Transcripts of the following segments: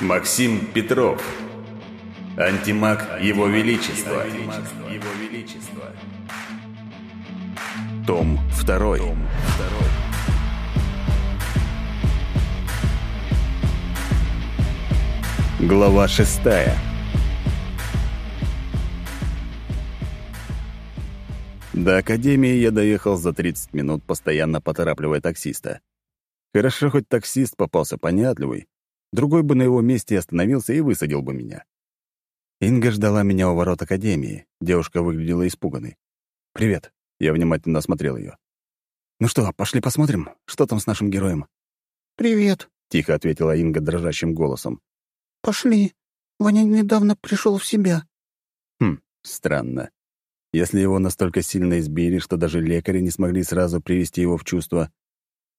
Максим Петров. Антимаг Его Величества. Том 2. Глава 6. До академии я доехал за 30 минут, постоянно поторапливая таксиста. Хорошо, хоть таксист попался понятливый, Другой бы на его месте остановился и высадил бы меня. Инга ждала меня у ворот Академии. Девушка выглядела испуганной. «Привет». Я внимательно осмотрел ее. «Ну что, пошли посмотрим, что там с нашим героем?» «Привет», — тихо ответила Инга дрожащим голосом. «Пошли. Ваня недавно пришел в себя». Хм, странно. Если его настолько сильно избили, что даже лекари не смогли сразу привести его в чувство,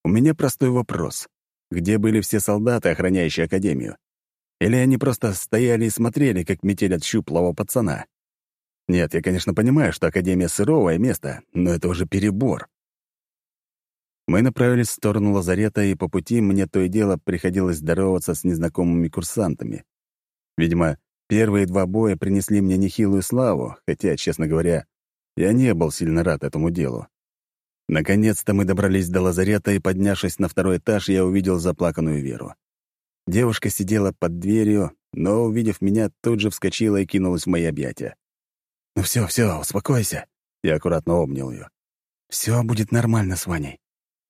у меня простой вопрос. Где были все солдаты, охраняющие Академию? Или они просто стояли и смотрели, как метелят щуплого пацана? Нет, я, конечно, понимаю, что Академия — сыровое место, но это уже перебор. Мы направились в сторону лазарета, и по пути мне то и дело приходилось здороваться с незнакомыми курсантами. Видимо, первые два боя принесли мне нехилую славу, хотя, честно говоря, я не был сильно рад этому делу. Наконец-то мы добрались до лазарета, и, поднявшись на второй этаж, я увидел заплаканную Веру. Девушка сидела под дверью, но, увидев меня, тут же вскочила и кинулась в мои объятия. «Ну все, все, успокойся», — я аккуратно обнял ее. «Все будет нормально с Ваней.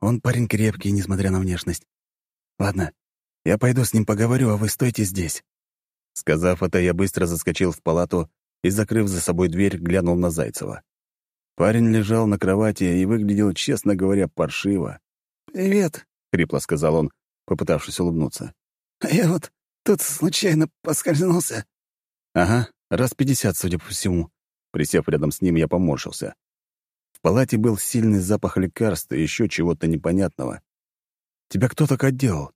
Он парень крепкий, несмотря на внешность. Ладно, я пойду с ним поговорю, а вы стойте здесь». Сказав это, я быстро заскочил в палату и, закрыв за собой дверь, глянул на Зайцева. Парень лежал на кровати и выглядел, честно говоря, паршиво. «Привет», — хрипло сказал он, попытавшись улыбнуться. «А я вот тут случайно поскользнулся». «Ага, раз пятьдесят, судя по всему». Присев рядом с ним, я поморщился. В палате был сильный запах лекарства и еще чего-то непонятного. «Тебя кто так отделал?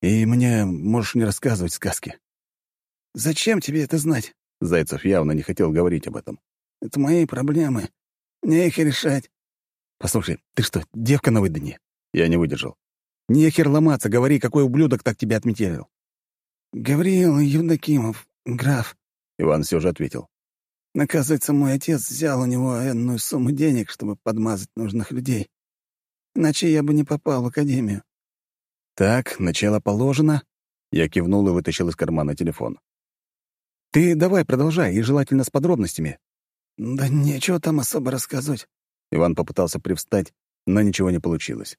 И мне можешь не рассказывать сказки». «Зачем тебе это знать?» Зайцев явно не хотел говорить об этом. «Это мои проблемы. Их решать. Послушай, ты что, девка на выданье? Я не выдержал. Нехер ломаться, говори, какой ублюдок так тебя отметелил. Гавриил Евдокимов, граф. Иван все же ответил. Оказывается, мой отец взял у него энную сумму денег, чтобы подмазать нужных людей. Иначе я бы не попал в академию. Так, начало положено. Я кивнул и вытащил из кармана телефон. Ты давай продолжай, и желательно с подробностями. «Да нечего там особо рассказывать». Иван попытался привстать, но ничего не получилось.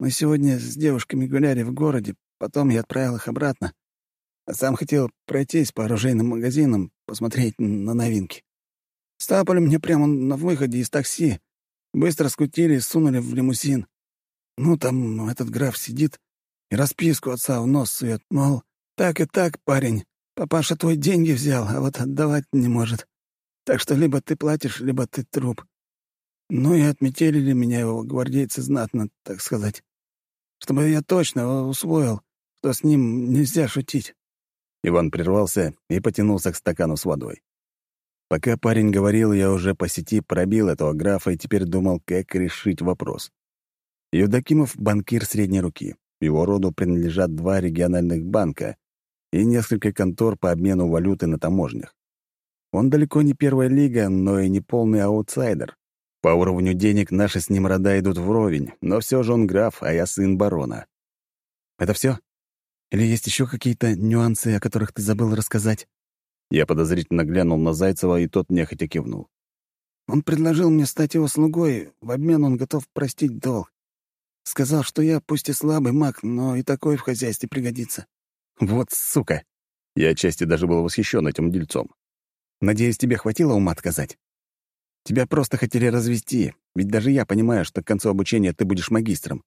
«Мы сегодня с девушками гуляли в городе, потом я отправил их обратно. А сам хотел пройтись по оружейным магазинам, посмотреть на новинки. Стапали мне прямо на выходе из такси, быстро скутили и сунули в лимузин. Ну, там этот граф сидит и расписку отца в нос сует, мол, так и так, парень, папаша твой деньги взял, а вот отдавать не может. Так что либо ты платишь, либо ты труп. Ну и отметили меня его гвардейцы знатно, так сказать. Чтобы я точно усвоил, что с ним нельзя шутить». Иван прервался и потянулся к стакану с водой. Пока парень говорил, я уже по сети пробил этого графа и теперь думал, как решить вопрос. Евдокимов — банкир средней руки. Его роду принадлежат два региональных банка и несколько контор по обмену валюты на таможнях. Он далеко не первая лига, но и не полный аутсайдер. По уровню денег наши с ним рода идут вровень, но все же он граф, а я сын барона. Это все? Или есть еще какие-то нюансы, о которых ты забыл рассказать? Я подозрительно глянул на Зайцева, и тот нехотя кивнул. Он предложил мне стать его слугой, в обмен он готов простить долг. Сказал, что я пусть и слабый маг, но и такой в хозяйстве пригодится. Вот сука! Я отчасти даже был восхищен этим дельцом. Надеюсь, тебе хватило ума отказать? Тебя просто хотели развести, ведь даже я понимаю, что к концу обучения ты будешь магистром».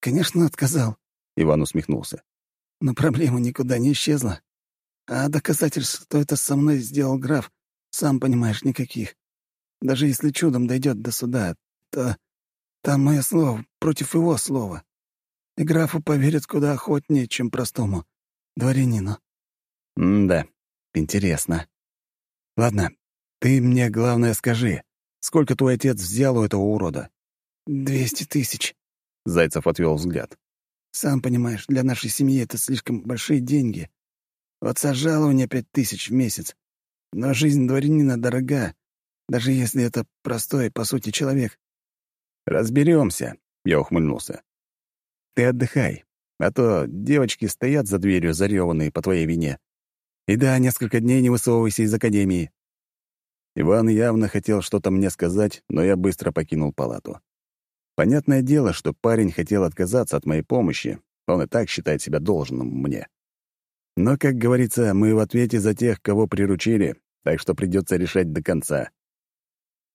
«Конечно, отказал», — Иван усмехнулся. «Но проблема никуда не исчезла. А доказательств, что это со мной сделал граф, сам понимаешь, никаких. Даже если чудом дойдет до суда, то там мое слово против его слова. И графу поверят куда охотнее, чем простому дворянину». «М-да, интересно. Ладно, ты мне, главное, скажи, сколько твой отец взял у этого урода? «Двести тысяч», — Зайцев отвел взгляд. «Сам понимаешь, для нашей семьи это слишком большие деньги. Вот сожалование пять тысяч в месяц. Но жизнь дворянина дорога, даже если это простой, по сути, человек. Разберемся, я ухмыльнулся. Ты отдыхай, а то девочки стоят за дверью зареванные по твоей вине. И да, несколько дней не высовывайся из академии. Иван явно хотел что-то мне сказать, но я быстро покинул палату. Понятное дело, что парень хотел отказаться от моей помощи, он и так считает себя должным мне. Но, как говорится, мы в ответе за тех, кого приручили, так что придется решать до конца.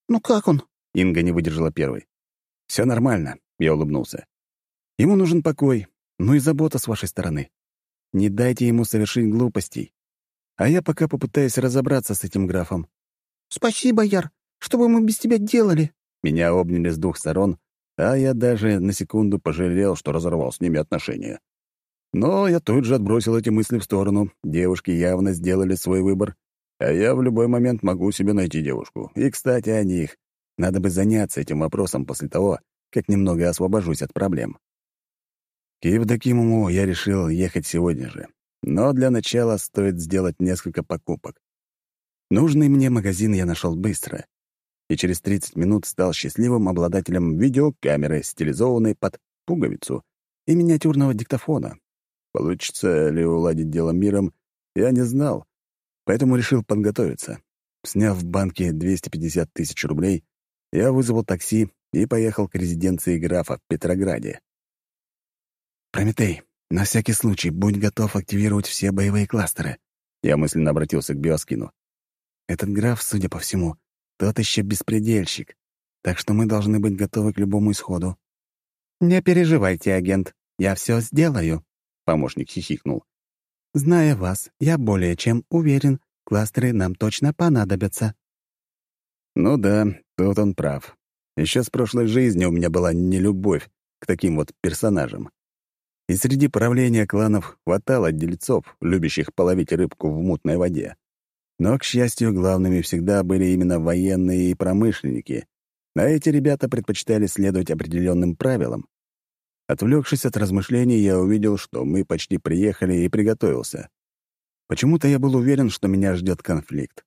«Ну как он?» — Инга не выдержала первой. Все нормально», — я улыбнулся. «Ему нужен покой, ну и забота с вашей стороны. Не дайте ему совершить глупостей. А я пока попытаюсь разобраться с этим графом. «Спасибо, Яр. Что бы мы без тебя делали?» Меня обняли с двух сторон, а я даже на секунду пожалел, что разорвал с ними отношения. Но я тут же отбросил эти мысли в сторону. Девушки явно сделали свой выбор, а я в любой момент могу себе найти девушку. И, кстати, о них. Надо бы заняться этим вопросом после того, как немного освобожусь от проблем. К Евдокимову я решил ехать сегодня же. Но для начала стоит сделать несколько покупок. Нужный мне магазин я нашел быстро, и через 30 минут стал счастливым обладателем видеокамеры, стилизованной под пуговицу, и миниатюрного диктофона. Получится ли уладить дело миром, я не знал, поэтому решил подготовиться. Сняв в банке 250 тысяч рублей, я вызвал такси и поехал к резиденции графа в Петрограде. «Прометей, на всякий случай будь готов активировать все боевые кластеры», я мысленно обратился к Биоскину. Этот граф, судя по всему, тот еще беспредельщик, так что мы должны быть готовы к любому исходу». «Не переживайте, агент, я все сделаю», — помощник хихикнул. «Зная вас, я более чем уверен, кластеры нам точно понадобятся». Ну да, тут он прав. Еще с прошлой жизни у меня была нелюбовь к таким вот персонажам. И среди правления кланов хватало дельцов, любящих половить рыбку в мутной воде. Но, к счастью, главными всегда были именно военные и промышленники, а эти ребята предпочитали следовать определенным правилам. Отвлекшись от размышлений, я увидел, что мы почти приехали и приготовился. Почему-то я был уверен, что меня ждет конфликт.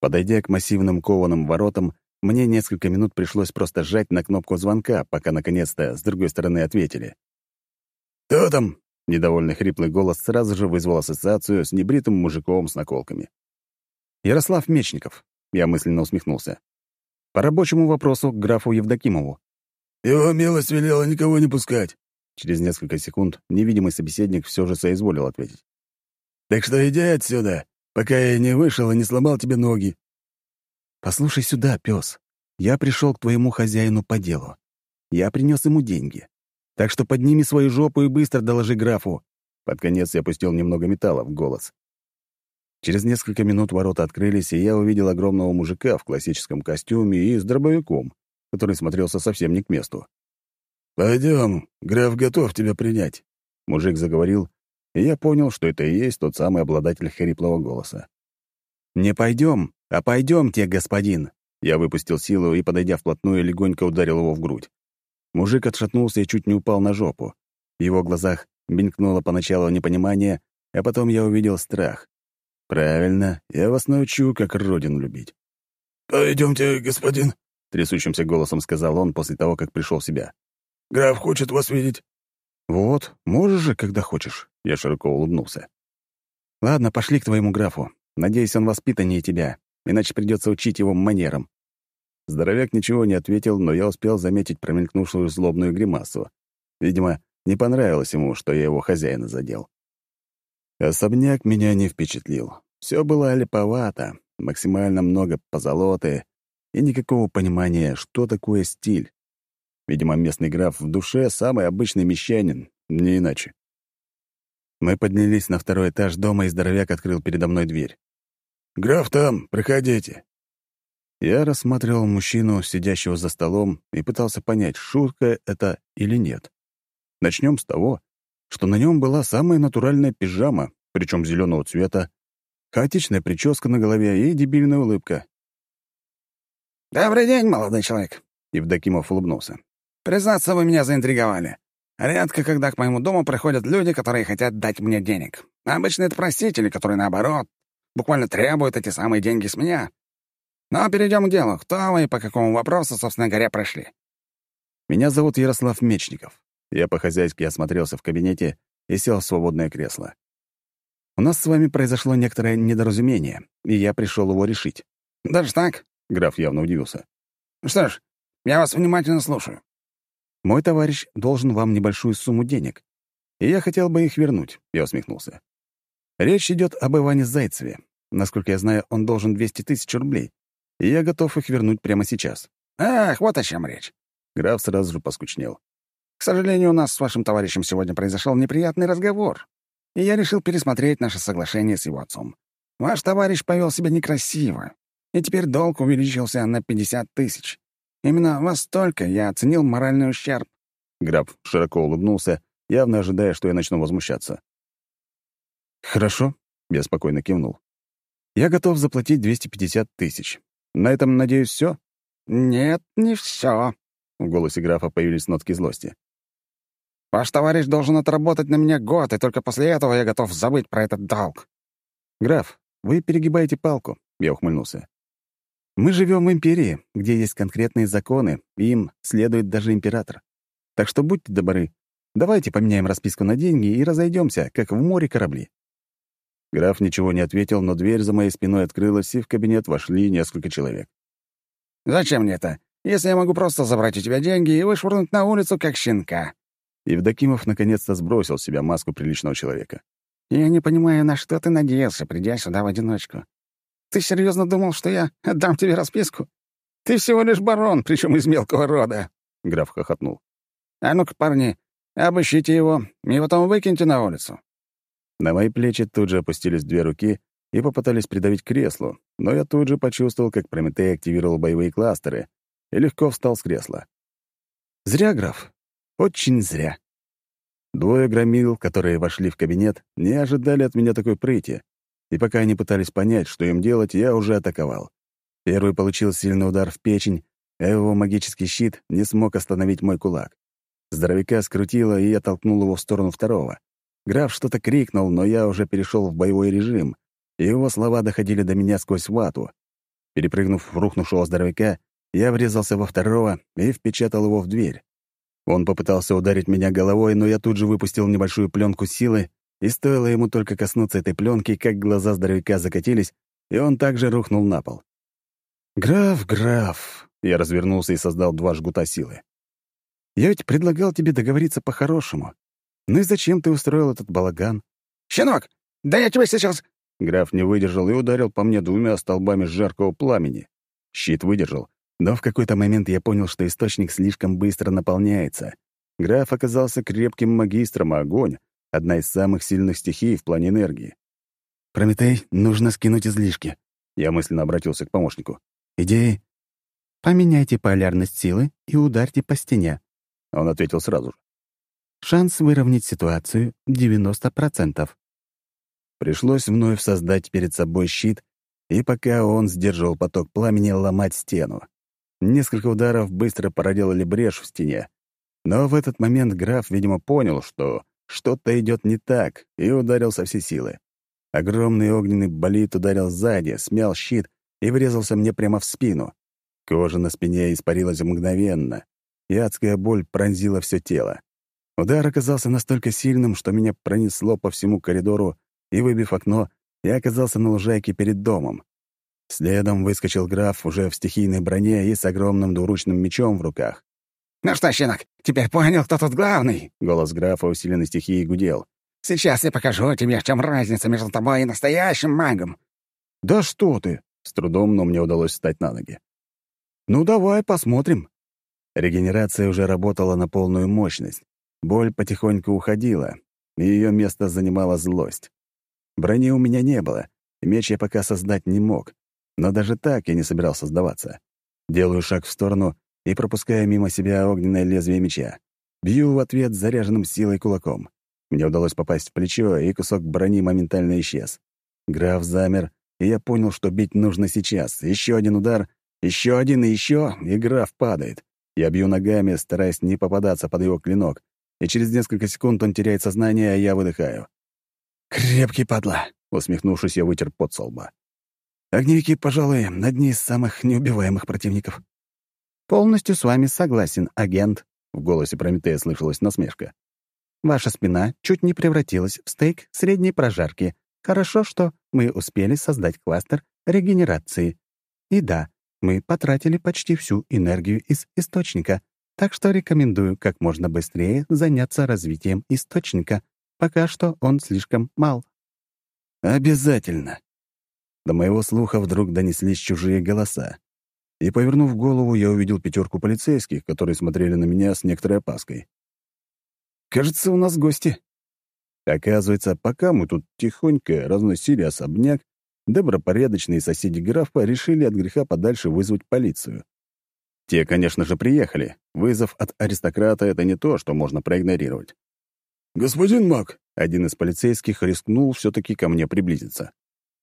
Подойдя к массивным кованым воротам, мне несколько минут пришлось просто сжать на кнопку звонка, пока наконец-то с другой стороны ответили. «Кто там?» Недовольный хриплый голос сразу же вызвал ассоциацию с небритым мужиком с наколками. «Ярослав Мечников», — я мысленно усмехнулся. «По рабочему вопросу к графу Евдокимову». «Его милость велела никого не пускать». Через несколько секунд невидимый собеседник все же соизволил ответить. «Так что иди отсюда, пока я не вышел и не сломал тебе ноги». «Послушай сюда, пес. Я пришел к твоему хозяину по делу. Я принес ему деньги. Так что подними свою жопу и быстро доложи графу». Под конец я опустил немного металла в голос. Через несколько минут ворота открылись, и я увидел огромного мужика в классическом костюме и с дробовиком, который смотрелся совсем не к месту. «Пойдем, граф готов тебя принять», — мужик заговорил, и я понял, что это и есть тот самый обладатель хриплого голоса. «Не пойдем, а пойдемте, господин!» Я выпустил силу и, подойдя вплотную, легонько ударил его в грудь. Мужик отшатнулся и чуть не упал на жопу. В его глазах мелькнуло поначалу непонимание, а потом я увидел страх. «Правильно, я вас научу, как родину любить». «Пойдемте, господин», — трясущимся голосом сказал он после того, как пришел в себя. «Граф хочет вас видеть». «Вот, можешь же, когда хочешь», — я широко улыбнулся. «Ладно, пошли к твоему графу. Надеюсь, он воспитаннее тебя, иначе придется учить его манерам». Здоровяк ничего не ответил, но я успел заметить промелькнувшую злобную гримасу. Видимо, не понравилось ему, что я его хозяина задел. Особняк меня не впечатлил. Все было липовато, максимально много позолоты и никакого понимания, что такое стиль. Видимо, местный граф в душе самый обычный мещанин, не иначе. Мы поднялись на второй этаж дома, и здоровяк открыл передо мной дверь. «Граф там, проходите». Я рассматривал мужчину, сидящего за столом, и пытался понять, шутка это или нет. Начнем с того, что на нем была самая натуральная пижама, причем зеленого цвета, хаотичная прическа на голове и дебильная улыбка. «Добрый день, молодой человек», — Евдокимов улыбнулся. «Признаться, вы меня заинтриговали. Редко, когда к моему дому приходят люди, которые хотят дать мне денег. Обычно это просители, которые, наоборот, буквально требуют эти самые деньги с меня. Но перейдем к делу. Кто вы и по какому вопросу, собственно говоря, пришли?» «Меня зовут Ярослав Мечников. Я по-хозяйски осмотрелся в кабинете и сел в свободное кресло. У нас с вами произошло некоторое недоразумение, и я пришел его решить. «Даже так?» — граф явно удивился. «Что ж, я вас внимательно слушаю». «Мой товарищ должен вам небольшую сумму денег, и я хотел бы их вернуть», — я усмехнулся. «Речь идет об Иване Зайцеве. Насколько я знаю, он должен 200 тысяч рублей, и я готов их вернуть прямо сейчас». «Ах, вот о чем речь». Граф сразу же поскучнел. «К сожалению, у нас с вашим товарищем сегодня произошел неприятный разговор, и я решил пересмотреть наше соглашение с его отцом. Ваш товарищ повел себя некрасиво, и теперь долг увеличился на 50 тысяч. Именно во столько я оценил моральный ущерб». Граф широко улыбнулся, явно ожидая, что я начну возмущаться. «Хорошо», — я спокойно кивнул. «Я готов заплатить 250 тысяч. На этом, надеюсь, все? «Нет, не все. В голосе графа появились нотки злости. «Ваш товарищ должен отработать на меня год, и только после этого я готов забыть про этот долг». «Граф, вы перегибаете палку», — я ухмыльнулся. Мы живем в империи, где есть конкретные законы, и им следует даже император. Так что будьте добры, давайте поменяем расписку на деньги и разойдемся, как в море корабли». Граф ничего не ответил, но дверь за моей спиной открылась, и в кабинет вошли несколько человек. «Зачем мне это, если я могу просто забрать у тебя деньги и вышвырнуть на улицу, как щенка?» Евдокимов наконец-то сбросил с себя маску приличного человека. «Я не понимаю, на что ты надеялся, придя сюда в одиночку. Ты серьезно думал, что я отдам тебе расписку? Ты всего лишь барон, причем из мелкого рода!» Граф хохотнул. «А ну-ка, парни, обыщите его и потом выкиньте на улицу». На мои плечи тут же опустились две руки и попытались придавить креслу, но я тут же почувствовал, как Прометей активировал боевые кластеры и легко встал с кресла. «Зря, граф. Очень зря». Двое громил, которые вошли в кабинет, не ожидали от меня такой прыти, и пока они пытались понять, что им делать, я уже атаковал. Первый получил сильный удар в печень, а его магический щит не смог остановить мой кулак. Здоровяка скрутило, и я толкнул его в сторону второго. Граф что-то крикнул, но я уже перешел в боевой режим, и его слова доходили до меня сквозь вату. Перепрыгнув в рухнувшего здоровяка, я врезался во второго и впечатал его в дверь. Он попытался ударить меня головой, но я тут же выпустил небольшую пленку силы и стоило ему только коснуться этой пленки, как глаза здоровяка закатились, и он также рухнул на пол. «Граф, граф!» — я развернулся и создал два жгута силы. «Я ведь предлагал тебе договориться по-хорошему. Ну и зачем ты устроил этот балаган?» «Щенок, да я тебя сейчас...» Граф не выдержал и ударил по мне двумя столбами жаркого пламени. Щит выдержал, но в какой-то момент я понял, что источник слишком быстро наполняется. Граф оказался крепким магистром, а огонь одна из самых сильных стихий в плане энергии. «Прометей, нужно скинуть излишки». Я мысленно обратился к помощнику. «Идеи?» «Поменяйте полярность силы и ударьте по стене». Он ответил сразу же. «Шанс выровнять ситуацию — 90%. Пришлось вновь создать перед собой щит, и пока он сдерживал поток пламени, ломать стену. Несколько ударов быстро проделали брешь в стене. Но в этот момент граф, видимо, понял, что что-то идет не так, и ударил со всей силы. Огромный огненный болид ударил сзади, смял щит и врезался мне прямо в спину. Кожа на спине испарилась мгновенно, и адская боль пронзила все тело. Удар оказался настолько сильным, что меня пронесло по всему коридору, и, выбив окно, я оказался на лужайке перед домом. Следом выскочил граф уже в стихийной броне и с огромным двуручным мечом в руках. «Ну что, щенок, теперь понял, кто тут главный?» Голос графа, усиленный стихией, гудел. «Сейчас я покажу тебе, в чем разница между тобой и настоящим магом». «Да что ты!» — с трудом, но мне удалось встать на ноги. «Ну, давай посмотрим». Регенерация уже работала на полную мощность. Боль потихоньку уходила, и ее место занимала злость. Брони у меня не было, и меч я пока создать не мог. Но даже так я не собирался сдаваться. Делаю шаг в сторону и пропуская мимо себя огненное лезвие меча. Бью в ответ заряженным силой кулаком. Мне удалось попасть в плечо, и кусок брони моментально исчез. Граф замер, и я понял, что бить нужно сейчас. Еще один удар, еще один и еще, и граф падает. Я бью ногами, стараясь не попадаться под его клинок, и через несколько секунд он теряет сознание, а я выдыхаю. «Крепкий падла!» — усмехнувшись, я вытер пот со лба. «Огневики, пожалуй, одни из самых неубиваемых противников». «Полностью с вами согласен, агент», — в голосе Прометея слышалась насмешка. «Ваша спина чуть не превратилась в стейк средней прожарки. Хорошо, что мы успели создать кластер регенерации. И да, мы потратили почти всю энергию из источника, так что рекомендую как можно быстрее заняться развитием источника. Пока что он слишком мал». «Обязательно!» До моего слуха вдруг донеслись чужие голоса. И, повернув голову, я увидел пятерку полицейских, которые смотрели на меня с некоторой опаской. «Кажется, у нас гости». Оказывается, пока мы тут тихонько разносили особняк, добропорядочные соседи графа решили от греха подальше вызвать полицию. Те, конечно же, приехали. Вызов от аристократа — это не то, что можно проигнорировать. «Господин Мак», — один из полицейских рискнул все таки ко мне приблизиться.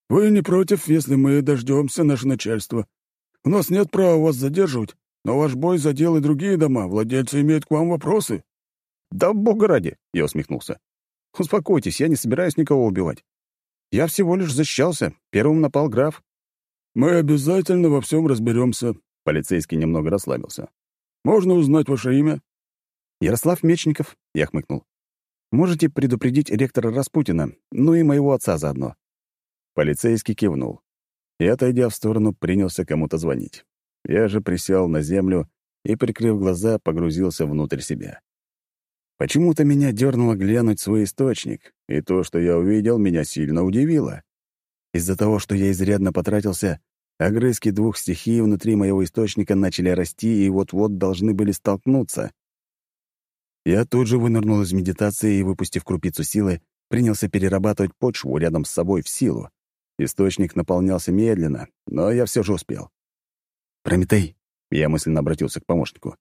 «Вы не против, если мы дождемся наше начальство? У нас нет права вас задерживать, но ваш бой задел и другие дома. Владельцы имеют к вам вопросы». «Да бога ради!» — я усмехнулся. «Успокойтесь, я не собираюсь никого убивать. Я всего лишь защищался. Первым напал граф». «Мы обязательно во всем разберемся. Полицейский немного расслабился. «Можно узнать ваше имя?» «Ярослав Мечников», — я хмыкнул. «Можете предупредить ректора Распутина, ну и моего отца заодно». Полицейский кивнул и, отойдя в сторону, принялся кому-то звонить. Я же присел на землю и, прикрыв глаза, погрузился внутрь себя. Почему-то меня дернуло глянуть свой источник, и то, что я увидел, меня сильно удивило. Из-за того, что я изрядно потратился, огрызки двух стихий внутри моего источника начали расти и вот-вот должны были столкнуться. Я тут же вынырнул из медитации и, выпустив крупицу силы, принялся перерабатывать почву рядом с собой в силу. Источник наполнялся медленно, но я все же успел. «Прометей», — я мысленно обратился к помощнику.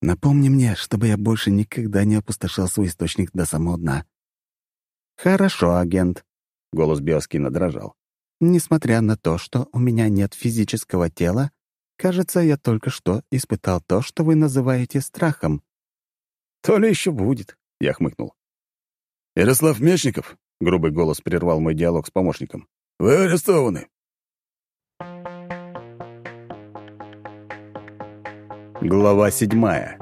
«Напомни мне, чтобы я больше никогда не опустошал свой источник до самого дна». «Хорошо, агент», — голос Биоскина дрожал. «Несмотря на то, что у меня нет физического тела, кажется, я только что испытал то, что вы называете страхом». «То ли еще будет», — я хмыкнул. «Ярослав Мечников», — грубый голос прервал мой диалог с помощником. Вы арестованы. Глава седьмая.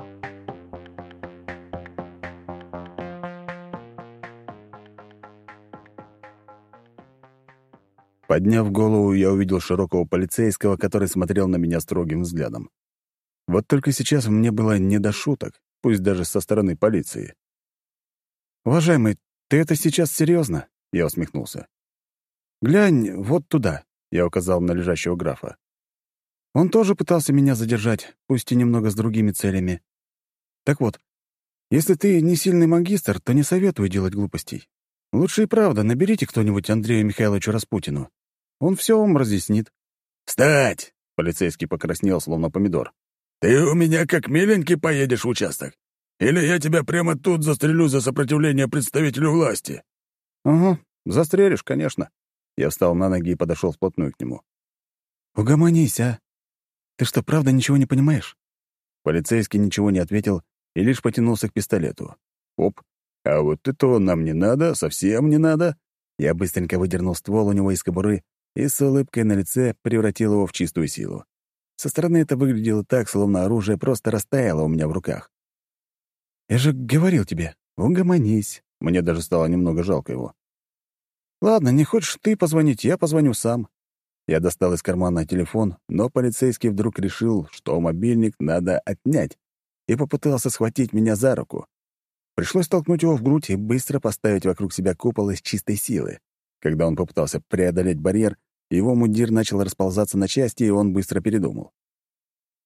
Подняв голову, я увидел широкого полицейского, который смотрел на меня строгим взглядом. Вот только сейчас мне было не до шуток, пусть даже со стороны полиции. «Уважаемый, ты это сейчас серьезно? я усмехнулся. «Глянь вот туда», — я указал на лежащего графа. «Он тоже пытался меня задержать, пусть и немного с другими целями. Так вот, если ты не сильный магистр, то не советую делать глупостей. Лучше и правда наберите кто-нибудь Андрею Михайловичу Распутину. Он все вам разъяснит». «Встать!» — полицейский покраснел, словно помидор. «Ты у меня как миленький поедешь в участок? Или я тебя прямо тут застрелю за сопротивление представителю власти?» «Угу, застрелишь, конечно». Я встал на ноги и подошел вплотную к нему. «Угомонись, а! Ты что, правда ничего не понимаешь?» Полицейский ничего не ответил и лишь потянулся к пистолету. Оп, а вот этого нам не надо, совсем не надо. Я быстренько выдернул ствол у него из кобуры и с улыбкой на лице превратил его в чистую силу. Со стороны это выглядело так, словно оружие просто растаяло у меня в руках. «Я же говорил тебе, угомонись». Мне даже стало немного жалко его. «Ладно, не хочешь ты позвонить, я позвоню сам». Я достал из кармана телефон, но полицейский вдруг решил, что мобильник надо отнять, и попытался схватить меня за руку. Пришлось толкнуть его в грудь и быстро поставить вокруг себя купол из чистой силы. Когда он попытался преодолеть барьер, его мундир начал расползаться на части, и он быстро передумал.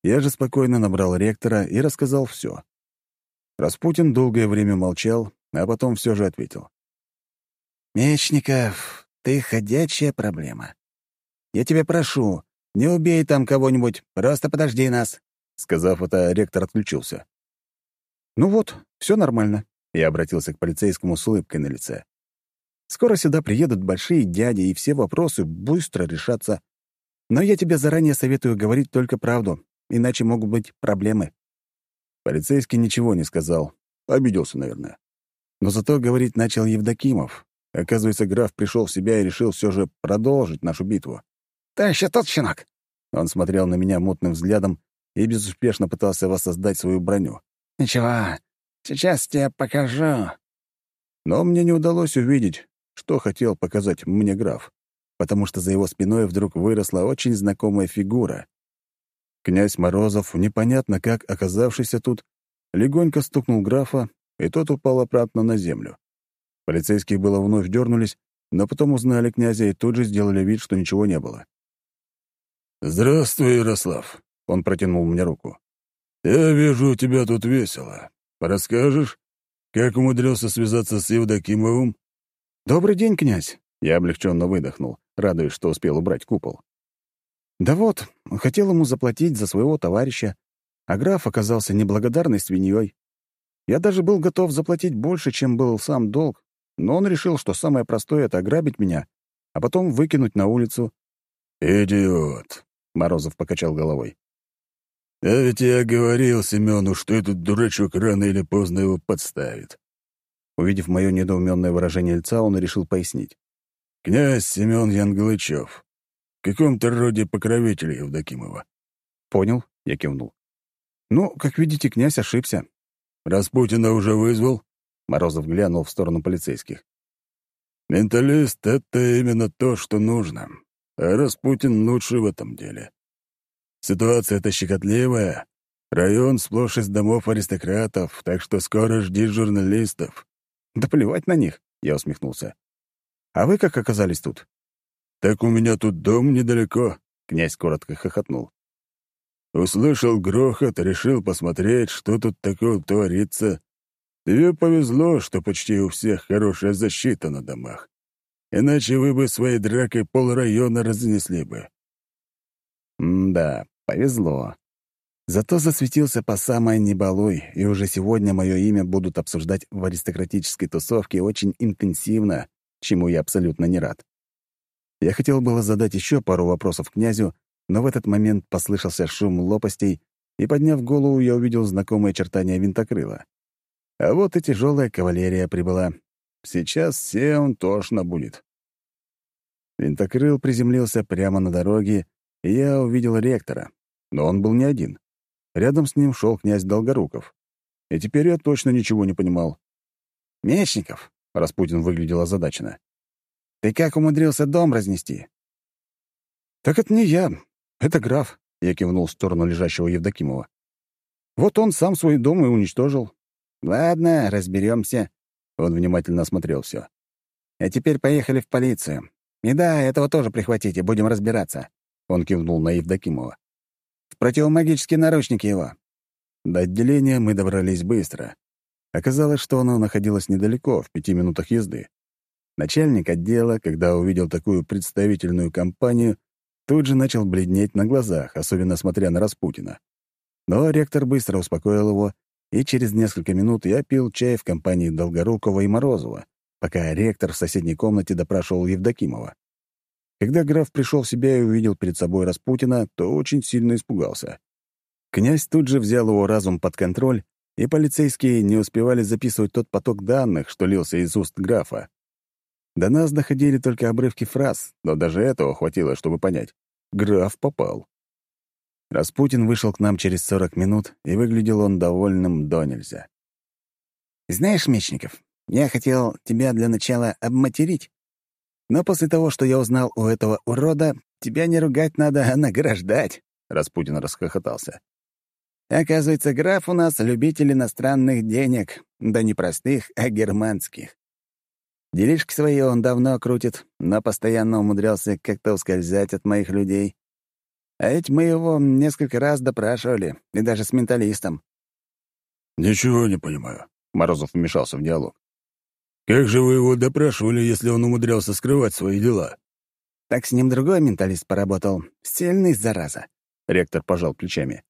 Я же спокойно набрал ректора и рассказал все. Распутин долгое время молчал, а потом все же ответил. «Мечников, ты ходячая проблема. Я тебя прошу, не убей там кого-нибудь, просто подожди нас». Сказав это, ректор отключился. «Ну вот, все нормально», — я обратился к полицейскому с улыбкой на лице. «Скоро сюда приедут большие дяди, и все вопросы быстро решатся. Но я тебе заранее советую говорить только правду, иначе могут быть проблемы». Полицейский ничего не сказал, Обиделся, наверное. Но зато говорить начал Евдокимов. Оказывается, граф пришел в себя и решил все же продолжить нашу битву. «Ты еще тот щенок!» Он смотрел на меня мутным взглядом и безуспешно пытался воссоздать свою броню. «Ничего, сейчас тебе покажу». Но мне не удалось увидеть, что хотел показать мне граф, потому что за его спиной вдруг выросла очень знакомая фигура. Князь Морозов, непонятно как оказавшийся тут, легонько стукнул графа, и тот упал обратно на землю. Полицейские было вновь дернулись, но потом узнали князя и тут же сделали вид, что ничего не было. «Здравствуй, Ярослав», — он протянул мне руку. «Я вижу, у тебя тут весело. Расскажешь, как умудрился связаться с Евдокимовым?» «Добрый день, князь!» Я облегченно выдохнул, радуясь, что успел убрать купол. «Да вот, хотел ему заплатить за своего товарища, а граф оказался неблагодарной свиньей. Я даже был готов заплатить больше, чем был сам долг, но он решил, что самое простое — это ограбить меня, а потом выкинуть на улицу». «Идиот!» — Морозов покачал головой. «А ведь я говорил Семену, что этот дурачок рано или поздно его подставит. Увидев мое недоуменное выражение лица, он решил пояснить. «Князь Семен Янглычев. В каком-то роде покровитель Евдокимова». «Понял», — я кивнул. «Ну, как видите, князь ошибся». «Распутина уже вызвал?» Морозов глянул в сторону полицейских. «Менталист — это именно то, что нужно. А Распутин лучше в этом деле. Ситуация-то щекотливая. Район сплошь из домов аристократов, так что скоро жди журналистов. «Да плевать на них», — я усмехнулся. «А вы как оказались тут?» «Так у меня тут дом недалеко», — князь коротко хохотнул. «Услышал грохот, решил посмотреть, что тут такое творится. Тебе повезло, что почти у всех хорошая защита на домах. Иначе вы бы своей дракой полрайона разнесли бы». «М-да, повезло. Зато засветился по самой небалуй, и уже сегодня мое имя будут обсуждать в аристократической тусовке очень интенсивно, чему я абсолютно не рад. Я хотел было задать еще пару вопросов князю, но в этот момент послышался шум лопастей, и, подняв голову, я увидел знакомые очертания винтокрыла. А вот и тяжелая кавалерия прибыла. Сейчас всем тошно будет. Винтокрыл приземлился прямо на дороге, и я увидел ректора. Но он был не один. Рядом с ним шел князь Долгоруков. И теперь я точно ничего не понимал. «Мечников», — Распутин выглядел озадаченно, — «ты как умудрился дом разнести?» «Так это не я. Это граф», — я кивнул в сторону лежащего Евдокимова. «Вот он сам свой дом и уничтожил». «Ладно, разберемся. Он внимательно осмотрел все. «А теперь поехали в полицию. И да, этого тоже прихватите, будем разбираться». Он кивнул на Евдокимова. Противомагические наручники его». До отделения мы добрались быстро. Оказалось, что оно находилось недалеко, в пяти минутах езды. Начальник отдела, когда увидел такую представительную компанию, тут же начал бледнеть на глазах, особенно смотря на Распутина. Но ректор быстро успокоил его, и через несколько минут я пил чай в компании Долгорукова и Морозова, пока ректор в соседней комнате допрашивал Евдокимова. Когда граф пришел в себя и увидел перед собой Распутина, то очень сильно испугался. Князь тут же взял его разум под контроль, и полицейские не успевали записывать тот поток данных, что лился из уст графа. До нас доходили только обрывки фраз, но даже этого хватило, чтобы понять. Граф попал. Распутин вышел к нам через 40 минут, и выглядел он довольным до нельзя. «Знаешь, Мечников, я хотел тебя для начала обматерить, но после того, что я узнал у этого урода, тебя не ругать надо, а награждать», — Распутин расхохотался. «Оказывается, граф у нас любитель иностранных денег, да не простых, а германских. Делишки свои он давно крутит, но постоянно умудрялся как-то ускользать от моих людей. А ведь мы его несколько раз допрашивали, и даже с менталистом». «Ничего не понимаю», — Морозов вмешался в диалог. Как же вы его допрашивали, если он умудрялся скрывать свои дела? Так с ним другой менталист поработал. Сильный, зараза. Ректор пожал плечами.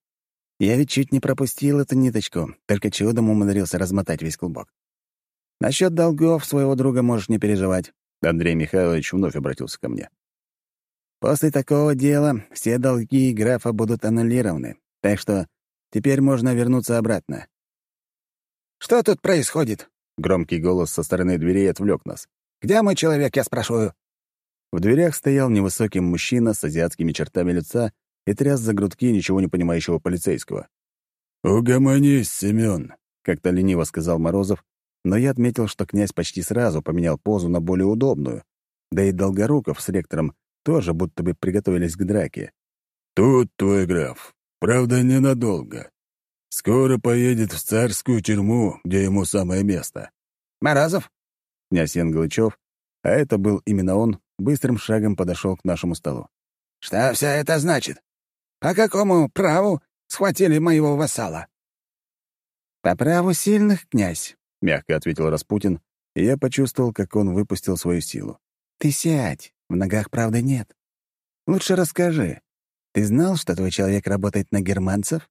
Я ведь чуть не пропустил эту ниточку, только чудом умудрился размотать весь клубок. Насчет долгов своего друга можешь не переживать. Андрей Михайлович вновь обратился ко мне. После такого дела все долги графа будут аннулированы, так что теперь можно вернуться обратно. Что тут происходит?» Громкий голос со стороны дверей отвлек нас. «Где мой человек, я спрашиваю?» В дверях стоял невысокий мужчина с азиатскими чертами лица и тряс за грудки ничего не понимающего полицейского. «Угомонись, Семён», — как-то лениво сказал Морозов, но я отметил, что князь почти сразу поменял позу на более удобную, да и Долгоруков с ректором тоже будто бы приготовились к драке. «Тут твой граф. Правда, ненадолго. Скоро поедет в царскую тюрьму, где ему самое место». «Морозов?» Князь Янгалычев, а это был именно он, быстрым шагом подошел к нашему столу. «Что все это значит? По какому праву схватили моего вассала?» «По праву сильных, князь», — мягко ответил Распутин, и я почувствовал, как он выпустил свою силу. «Ты сядь, в ногах правды нет. Лучше расскажи, ты знал, что твой человек работает на германцев?»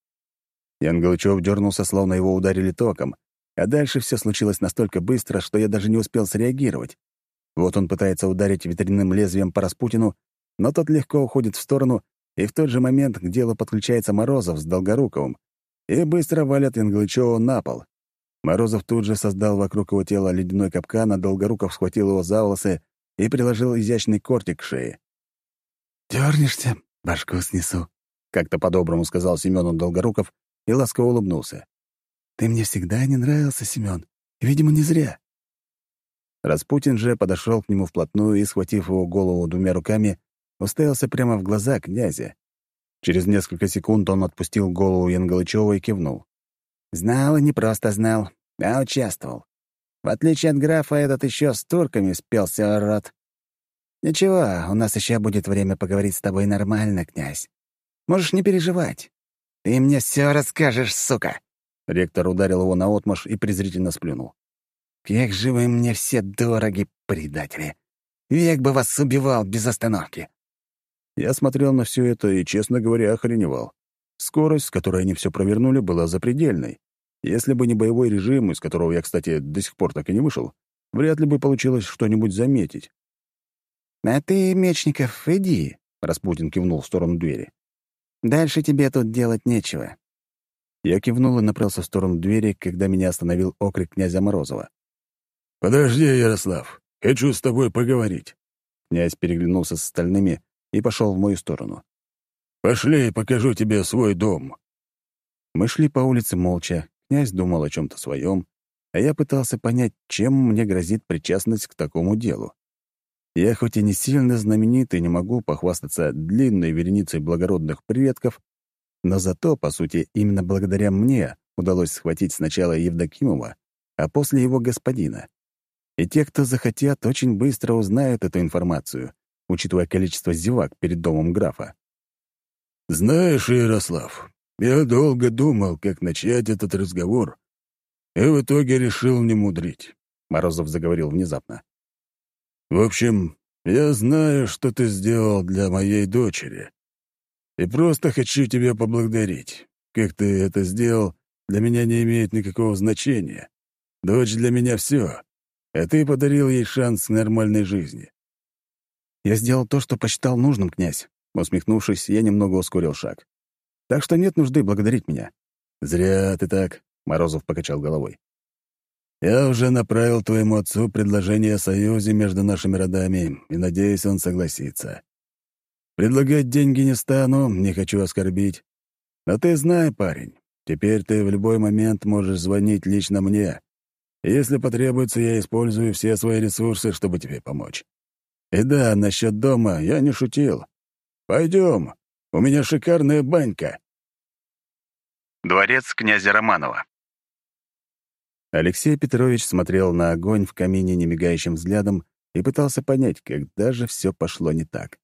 Ян дернулся, словно его ударили током, а дальше все случилось настолько быстро, что я даже не успел среагировать. Вот он пытается ударить ветряным лезвием по Распутину, но тот легко уходит в сторону, и в тот же момент к делу подключается Морозов с Долгоруковым и быстро валят Янглычева на пол. Морозов тут же создал вокруг его тела ледяной капкан, а Долгоруков схватил его за волосы и приложил изящный кортик к шее. «Дёрнешься, башку снесу», — как-то по-доброму сказал Семёну Долгоруков и ласково улыбнулся. «Ты мне всегда не нравился, Семён, и, видимо, не зря». Распутин же подошел к нему вплотную и, схватив его голову двумя руками, уставился прямо в глаза князя. Через несколько секунд он отпустил голову Янгалычева и кивнул. «Знал и не просто знал, а участвовал. В отличие от графа, этот еще с турками спелся рот. Ничего, у нас еще будет время поговорить с тобой нормально, князь. Можешь не переживать. «Ты мне все расскажешь, сука!» Ректор ударил его наотмашь и презрительно сплюнул. «Как же вы мне все дороги, предатели! Век бы вас убивал без остановки!» Я смотрел на все это и, честно говоря, охреневал. Скорость, с которой они все провернули, была запредельной. Если бы не боевой режим, из которого я, кстати, до сих пор так и не вышел, вряд ли бы получилось что-нибудь заметить. «А ты, Мечников, иди», — Распутин кивнул в сторону двери. Дальше тебе тут делать нечего». Я кивнул и направился в сторону двери, когда меня остановил окрик князя Морозова. «Подожди, Ярослав, хочу с тобой поговорить». Князь переглянулся с остальными и пошел в мою сторону. «Пошли, покажу тебе свой дом». Мы шли по улице молча, князь думал о чем то своем, а я пытался понять, чем мне грозит причастность к такому делу. Я хоть и не сильно знаменит и не могу похвастаться длинной вереницей благородных предков, но зато, по сути, именно благодаря мне удалось схватить сначала Евдокимова, а после его господина. И те, кто захотят, очень быстро узнают эту информацию, учитывая количество зевак перед домом графа. «Знаешь, Ярослав, я долго думал, как начать этот разговор, и в итоге решил не мудрить», — Морозов заговорил внезапно. В общем, я знаю, что ты сделал для моей дочери. И просто хочу тебя поблагодарить. Как ты это сделал, для меня не имеет никакого значения. Дочь для меня все, а ты подарил ей шанс нормальной жизни. Я сделал то, что посчитал нужным, князь. Усмехнувшись, я немного ускорил шаг. Так что нет нужды благодарить меня. Зря ты так, Морозов покачал головой. Я уже направил твоему отцу предложение о союзе между нашими родами, и надеюсь, он согласится. Предлагать деньги не стану, не хочу оскорбить. Но ты знай, парень, теперь ты в любой момент можешь звонить лично мне. Если потребуется, я использую все свои ресурсы, чтобы тебе помочь. И да, насчет дома я не шутил. Пойдем, у меня шикарная банька. Дворец князя Романова. Алексей Петрович смотрел на огонь в камине немигающим взглядом и пытался понять, когда же все пошло не так.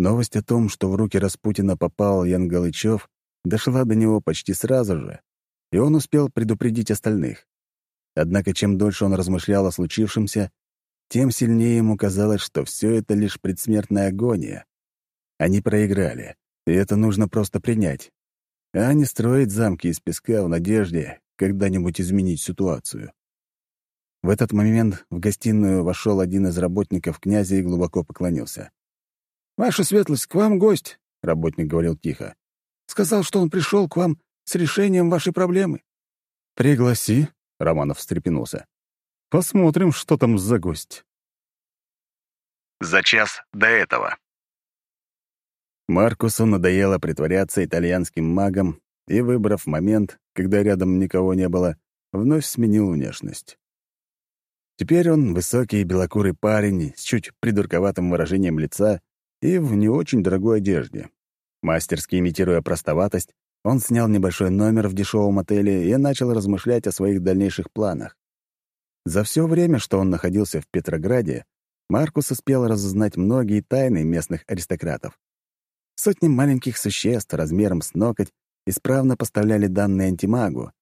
Новость о том, что в руки Распутина попал Ян Галычев, дошла до него почти сразу же, и он успел предупредить остальных. Однако чем дольше он размышлял о случившемся, тем сильнее ему казалось, что все это лишь предсмертная агония. Они проиграли, и это нужно просто принять, а не строить замки из песка в надежде, когда-нибудь изменить ситуацию. В этот момент в гостиную вошел один из работников князя и глубоко поклонился. «Ваша светлость, к вам гость», — работник говорил тихо. «Сказал, что он пришел к вам с решением вашей проблемы». «Пригласи», — Романов встрепенулся. «Посмотрим, что там за гость». За час до этого. Маркусу надоело притворяться итальянским магом и, выбрав момент, когда рядом никого не было, вновь сменил внешность. Теперь он высокий белокурый парень с чуть придурковатым выражением лица и в не очень дорогой одежде. Мастерски имитируя простоватость, он снял небольшой номер в дешевом отеле и начал размышлять о своих дальнейших планах. За все время, что он находился в Петрограде, Маркус успел разузнать многие тайны местных аристократов. Сотни маленьких существ размером с ноготь исправно поставляли данные антимагу,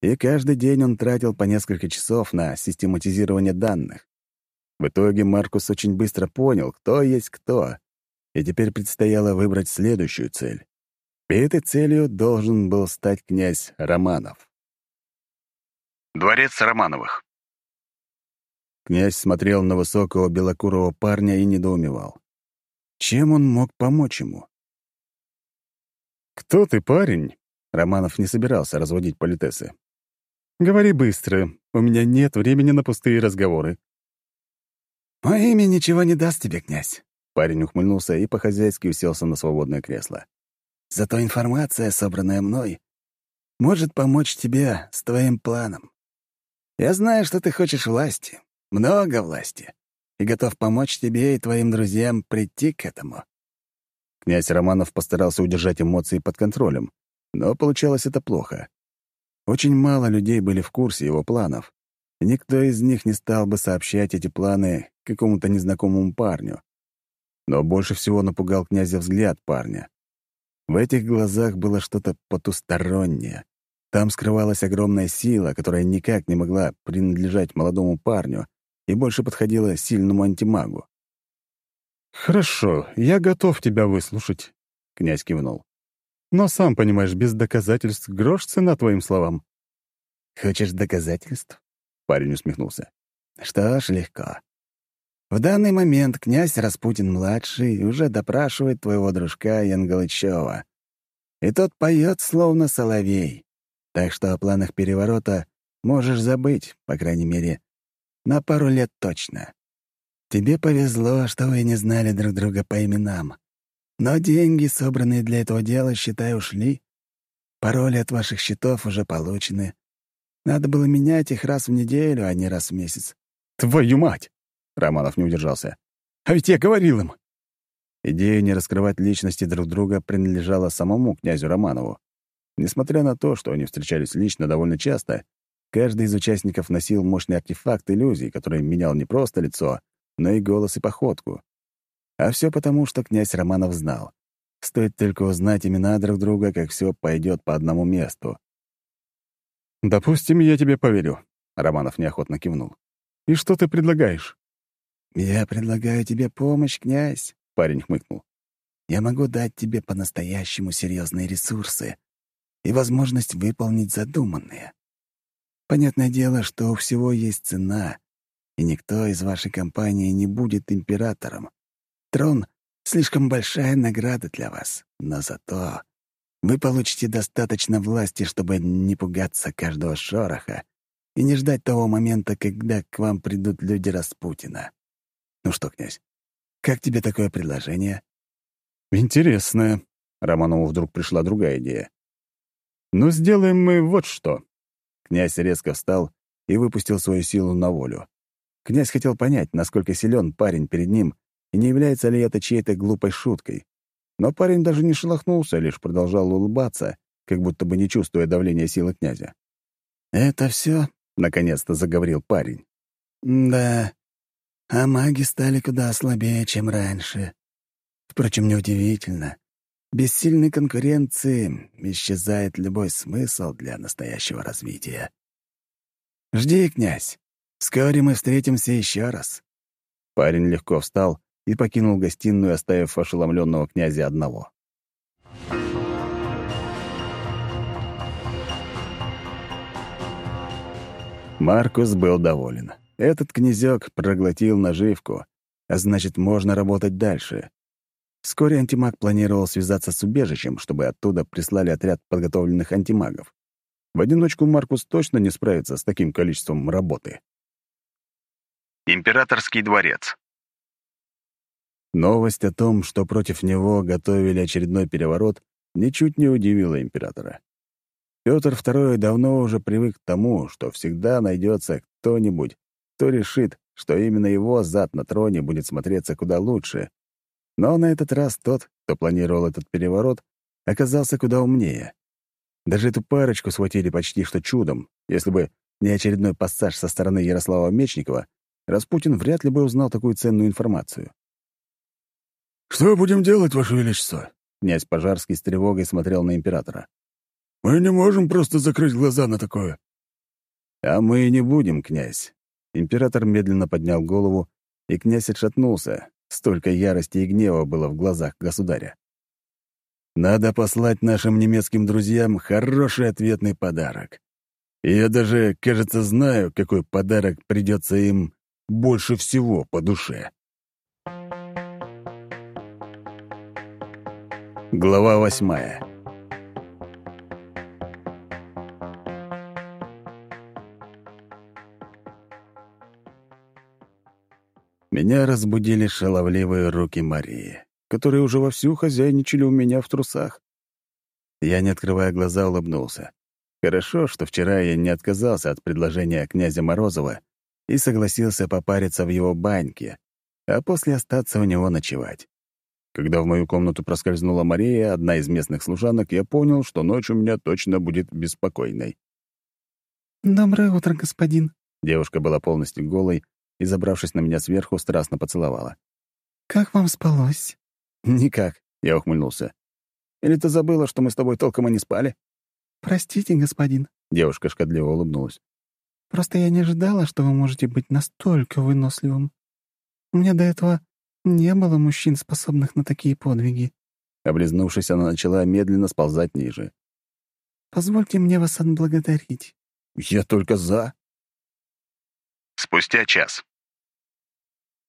и каждый день он тратил по несколько часов на систематизирование данных. В итоге Маркус очень быстро понял, кто есть кто, и теперь предстояло выбрать следующую цель. И этой целью должен был стать князь Романов. Дворец Романовых. Князь смотрел на высокого белокурого парня и недоумевал. Чем он мог помочь ему? «Кто ты, парень?» Романов не собирался разводить политесы. «Говори быстро. У меня нет времени на пустые разговоры». «Мое имя ничего не даст тебе, князь». Парень ухмыльнулся и по-хозяйски уселся на свободное кресло. «Зато информация, собранная мной, может помочь тебе с твоим планом. Я знаю, что ты хочешь власти, много власти, и готов помочь тебе и твоим друзьям прийти к этому». Князь Романов постарался удержать эмоции под контролем, но получалось это плохо. Очень мало людей были в курсе его планов, никто из них не стал бы сообщать эти планы какому-то незнакомому парню. Но больше всего напугал князя взгляд парня. В этих глазах было что-то потустороннее. Там скрывалась огромная сила, которая никак не могла принадлежать молодому парню, и больше подходила сильному антимагу. «Хорошо, я готов тебя выслушать», — князь кивнул. «Но сам понимаешь, без доказательств грош цена твоим словам». «Хочешь доказательств?» — парень усмехнулся. «Что ж, легко. В данный момент князь Распутин-младший уже допрашивает твоего дружка Янгалычева. И тот поет, словно соловей. Так что о планах переворота можешь забыть, по крайней мере, на пару лет точно. Тебе повезло, что вы не знали друг друга по именам. Но деньги, собранные для этого дела, считай, ушли. Пароли от ваших счетов уже получены. Надо было менять их раз в неделю, а не раз в месяц. «Твою мать!» — Романов не удержался. «А ведь я говорил им!» Идея не раскрывать личности друг друга принадлежала самому князю Романову. Несмотря на то, что они встречались лично довольно часто, Каждый из участников носил мощный артефакт иллюзий, который менял не просто лицо, но и голос и походку. А все потому, что князь Романов знал. Стоит только узнать имена друг друга, как все пойдет по одному месту. «Допустим, я тебе поверю», — Романов неохотно кивнул. «И что ты предлагаешь?» «Я предлагаю тебе помощь, князь», — парень хмыкнул. «Я могу дать тебе по-настоящему серьезные ресурсы и возможность выполнить задуманное. Понятное дело, что у всего есть цена, и никто из вашей компании не будет императором. Трон — слишком большая награда для вас, но зато вы получите достаточно власти, чтобы не пугаться каждого шороха и не ждать того момента, когда к вам придут люди Распутина. Ну что, князь, как тебе такое предложение? Интересное. Романову вдруг пришла другая идея. Но сделаем мы вот что. Князь резко встал и выпустил свою силу на волю. Князь хотел понять, насколько силен парень перед ним, и не является ли это чьей-то глупой шуткой. Но парень даже не шелохнулся, лишь продолжал улыбаться, как будто бы не чувствуя давления силы князя. «Это все? наконец-то заговорил парень. «Да, а маги стали куда слабее, чем раньше. Впрочем, неудивительно. Без сильной конкуренции исчезает любой смысл для настоящего развития. Жди, князь. Вскоре мы встретимся еще раз. Парень легко встал и покинул гостиную, оставив ошеломленного князя одного. Маркус был доволен. Этот князек проглотил наживку, а значит, можно работать дальше. Вскоре антимаг планировал связаться с убежищем, чтобы оттуда прислали отряд подготовленных антимагов. В одиночку Маркус точно не справится с таким количеством работы. Императорский дворец. Новость о том, что против него готовили очередной переворот, ничуть не удивила императора. Петр II давно уже привык к тому, что всегда найдется кто-нибудь, кто решит, что именно его зад на троне будет смотреться куда лучше. Но на этот раз тот, кто планировал этот переворот, оказался куда умнее. Даже эту парочку схватили почти что чудом. Если бы не очередной пассаж со стороны Ярослава Мечникова, Распутин вряд ли бы узнал такую ценную информацию. «Что будем делать, Ваше Величество?» Князь Пожарский с тревогой смотрел на императора. «Мы не можем просто закрыть глаза на такое». «А мы и не будем, князь». Император медленно поднял голову, и князь отшатнулся. Столько ярости и гнева было в глазах государя. Надо послать нашим немецким друзьям хороший ответный подарок. Я даже, кажется, знаю, какой подарок придется им больше всего по душе. Глава восьмая Меня разбудили шаловливые руки Марии, которые уже вовсю хозяйничали у меня в трусах. Я, не открывая глаза, улыбнулся. Хорошо, что вчера я не отказался от предложения князя Морозова и согласился попариться в его баньке, а после остаться у него ночевать. Когда в мою комнату проскользнула Мария, одна из местных служанок, я понял, что ночь у меня точно будет беспокойной. «Доброе утро, господин». Девушка была полностью голой и, забравшись на меня сверху, страстно поцеловала. «Как вам спалось?» «Никак», — я ухмыльнулся. «Или ты забыла, что мы с тобой толком и не спали?» «Простите, господин». Девушка шкодливо улыбнулась. Просто я не ожидала, что вы можете быть настолько выносливым. У меня до этого не было мужчин, способных на такие подвиги». Облизнувшись, она начала медленно сползать ниже. «Позвольте мне вас отблагодарить». «Я только за». Спустя час.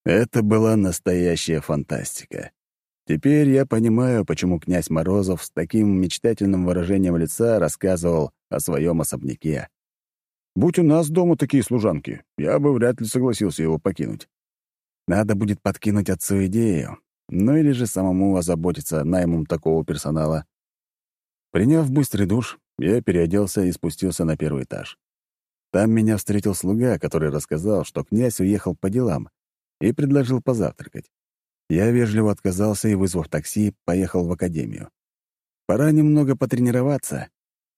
Это была настоящая фантастика. Теперь я понимаю, почему князь Морозов с таким мечтательным выражением лица рассказывал о своем особняке. Будь у нас дома такие служанки, я бы вряд ли согласился его покинуть. Надо будет подкинуть отцу идею, ну или же самому озаботиться наймом такого персонала. Приняв быстрый душ, я переоделся и спустился на первый этаж. Там меня встретил слуга, который рассказал, что князь уехал по делам и предложил позавтракать. Я вежливо отказался и, вызвав такси, поехал в академию. Пора немного потренироваться,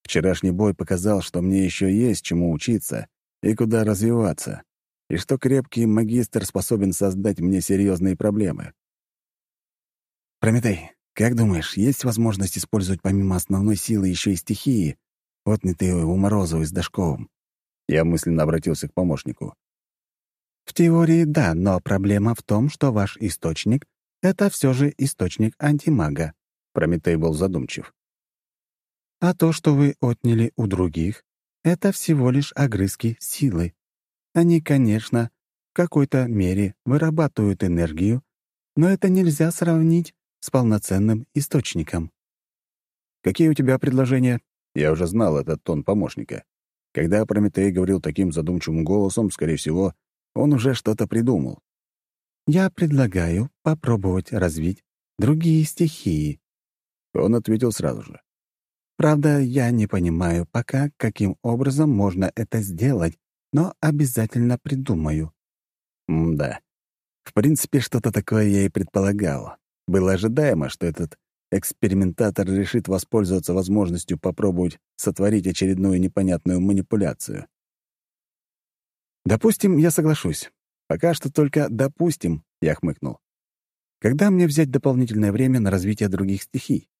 Вчерашний бой показал, что мне еще есть чему учиться и куда развиваться, и что крепкий магистр способен создать мне серьезные проблемы. «Прометей, как думаешь, есть возможность использовать помимо основной силы еще и стихии, отнятые у Морозова с Дашковым?» Я мысленно обратился к помощнику. «В теории да, но проблема в том, что ваш источник — это все же источник антимага», — Прометей был задумчив. А то, что вы отняли у других, это всего лишь огрызки силы. Они, конечно, в какой-то мере вырабатывают энергию, но это нельзя сравнить с полноценным источником. «Какие у тебя предложения?» Я уже знал этот тон помощника. Когда Прометей говорил таким задумчивым голосом, скорее всего, он уже что-то придумал. «Я предлагаю попробовать развить другие стихии». Он ответил сразу же. Правда, я не понимаю пока, каким образом можно это сделать, но обязательно придумаю. М-да. В принципе, что-то такое я и предполагал. Было ожидаемо, что этот экспериментатор решит воспользоваться возможностью попробовать сотворить очередную непонятную манипуляцию. «Допустим, я соглашусь. Пока что только «допустим», — я хмыкнул. «Когда мне взять дополнительное время на развитие других стихий?»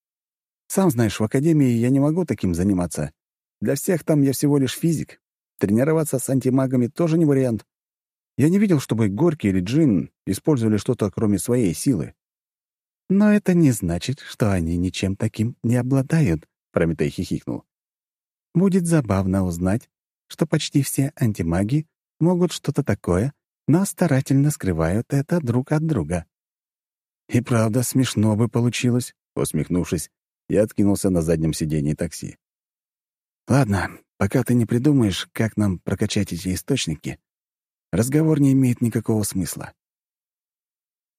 Сам знаешь, в академии я не могу таким заниматься. Для всех там я всего лишь физик. Тренироваться с антимагами тоже не вариант. Я не видел, чтобы Горький или Джин использовали что-то, кроме своей силы. «Но это не значит, что они ничем таким не обладают», — Прометей хихикнул. «Будет забавно узнать, что почти все антимаги могут что-то такое, но старательно скрывают это друг от друга». «И правда, смешно бы получилось», — усмехнувшись, я откинулся на заднем сиденье такси. «Ладно, Пока ты не придумаешь, как нам прокачать эти источники, разговор не имеет никакого смысла.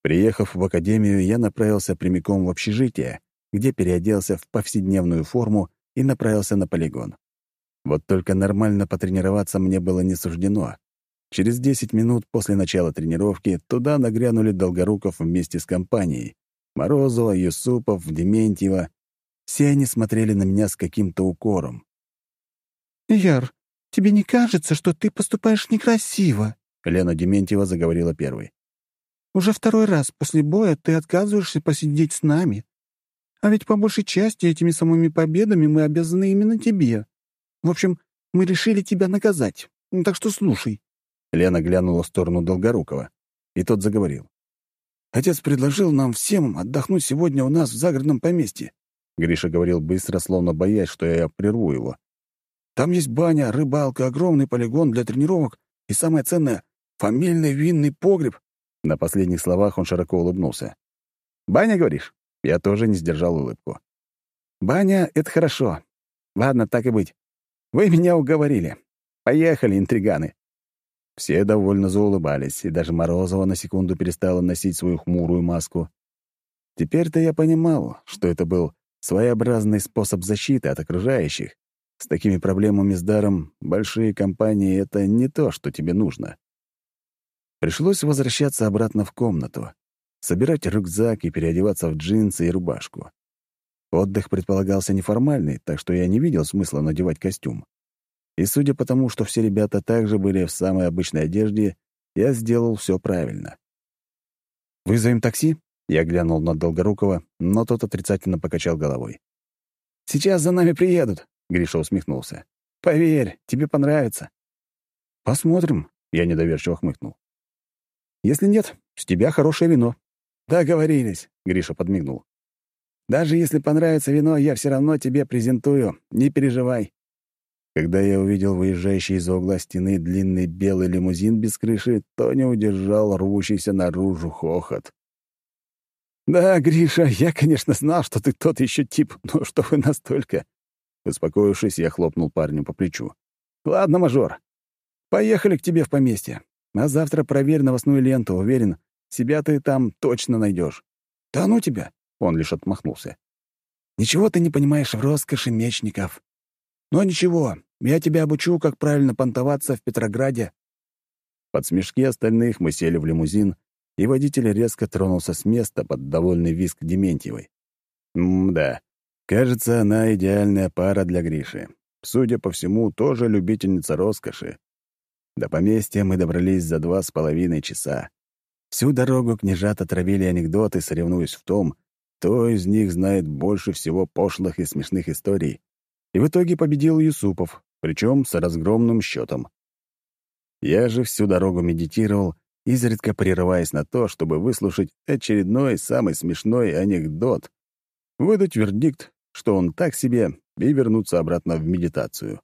Приехав в академию, я направился прямиком в общежитие, где переоделся в повседневную форму и направился на полигон. Вот только нормально потренироваться мне было не суждено. Через 10 минут после начала тренировки туда нагрянули Долгоруков вместе с компанией. Морозова, Юсупов, Дементьева. Все они смотрели на меня с каким-то укором. «Яр, тебе не кажется, что ты поступаешь некрасиво?» Лена Дементьева заговорила первой. «Уже второй раз после боя ты отказываешься посидеть с нами. А ведь по большей части этими самыми победами мы обязаны именно тебе. В общем, мы решили тебя наказать. Так что слушай». Лена глянула в сторону Долгорукова, и тот заговорил. «Отец предложил нам всем отдохнуть сегодня у нас в загородном поместье». Гриша говорил быстро, словно боясь, что я прерву его. Там есть баня, рыбалка, огромный полигон для тренировок и, самое ценное, фамильный винный погреб». На последних словах он широко улыбнулся. «Баня, говоришь?» Я тоже не сдержал улыбку. «Баня — это хорошо. Ладно, так и быть. Вы меня уговорили. Поехали, интриганы». Все довольно заулыбались, и даже Морозова на секунду перестала носить свою хмурую маску. Теперь-то я понимал, что это был своеобразный способ защиты от окружающих, с такими проблемами с даром большие компании — это не то, что тебе нужно. Пришлось возвращаться обратно в комнату, собирать рюкзак и переодеваться в джинсы и рубашку. Отдых предполагался неформальный, так что я не видел смысла надевать костюм. И судя по тому, что все ребята также были в самой обычной одежде, я сделал все правильно. «Вызовем такси?» — я глянул на Долгорукова, но тот отрицательно покачал головой. «Сейчас за нами приедут», Гриша усмехнулся. «Поверь, тебе понравится». «Посмотрим», — я недоверчиво хмыкнул. «Если нет, с тебя хорошее вино». «Договорились», — Гриша подмигнул. «Даже если понравится вино, я все равно тебе презентую, не переживай». Когда я увидел выезжающий из угла стены длинный белый лимузин без крыши, то не удержал рвущийся наружу хохот. «Да, Гриша, я, конечно, знал, что ты тот еще тип, но что вы настолько...» Успокоившись, я хлопнул парню по плечу. «Ладно, мажор. Поехали к тебе в поместье. А завтра проверь новостную ленту. Уверен, себя ты там точно найдешь. «Да ну тебя!» — он лишь отмахнулся. «Ничего ты не понимаешь в роскоши мечников. Но ничего, я тебя обучу, как правильно понтоваться в Петрограде». Под смешки остальных мы сели в лимузин, и водитель резко тронулся с места под довольный визг Дементьевой. М-да, Кажется, она идеальная пара для Гриши. Судя по всему, тоже любительница роскоши. До поместья мы добрались за два с половиной часа. Всю дорогу княжата травили анекдоты, соревнуясь в том, кто из них знает больше всего пошлых и смешных историй. И в итоге победил Юсупов, причем с разгромным счетом. Я же всю дорогу медитировал, изредка прерываясь на то, чтобы выслушать очередной самый смешной анекдот, выдать вердикт, что он так себе, и вернуться обратно в медитацию.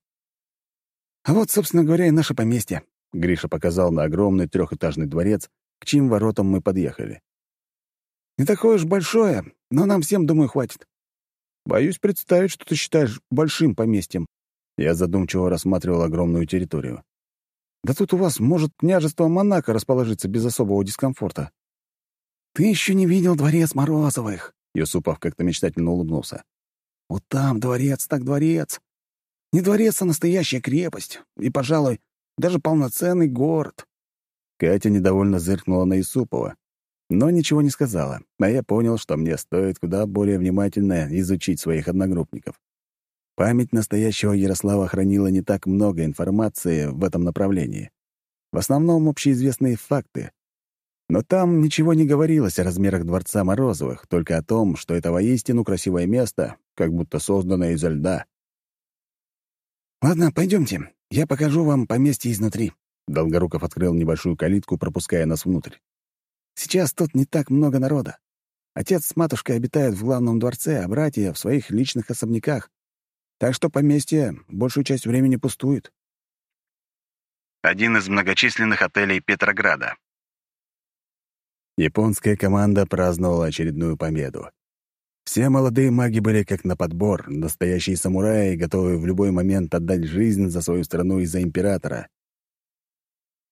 «А вот, собственно говоря, и наше поместье», — Гриша показал на огромный трехэтажный дворец, к чьим воротам мы подъехали. «Не такое уж большое, но нам всем, думаю, хватит. Боюсь представить, что ты считаешь большим поместьем». Я задумчиво рассматривал огромную территорию. «Да тут у вас может княжество Монако расположиться без особого дискомфорта. Ты еще не видел дворец Морозовых. Юсупов как-то мечтательно улыбнулся. «Вот там дворец, так дворец. Не дворец, а настоящая крепость. И, пожалуй, даже полноценный город». Катя недовольно зыркнула на Юсупова, но ничего не сказала, а я понял, что мне стоит куда более внимательно изучить своих одногруппников. Память настоящего Ярослава хранила не так много информации в этом направлении. В основном общеизвестные факты, но там ничего не говорилось о размерах дворца Морозовых, только о том, что это воистину красивое место, как будто созданное изо льда. «Ладно, пойдемте. Я покажу вам поместье изнутри». Долгоруков открыл небольшую калитку, пропуская нас внутрь. «Сейчас тут не так много народа. Отец с матушкой обитают в главном дворце, а братья — в своих личных особняках. Так что поместье большую часть времени пустует». Один из многочисленных отелей Петрограда. Японская команда праздновала очередную победу. Все молодые маги были как на подбор, настоящие самураи, готовые в любой момент отдать жизнь за свою страну и за императора.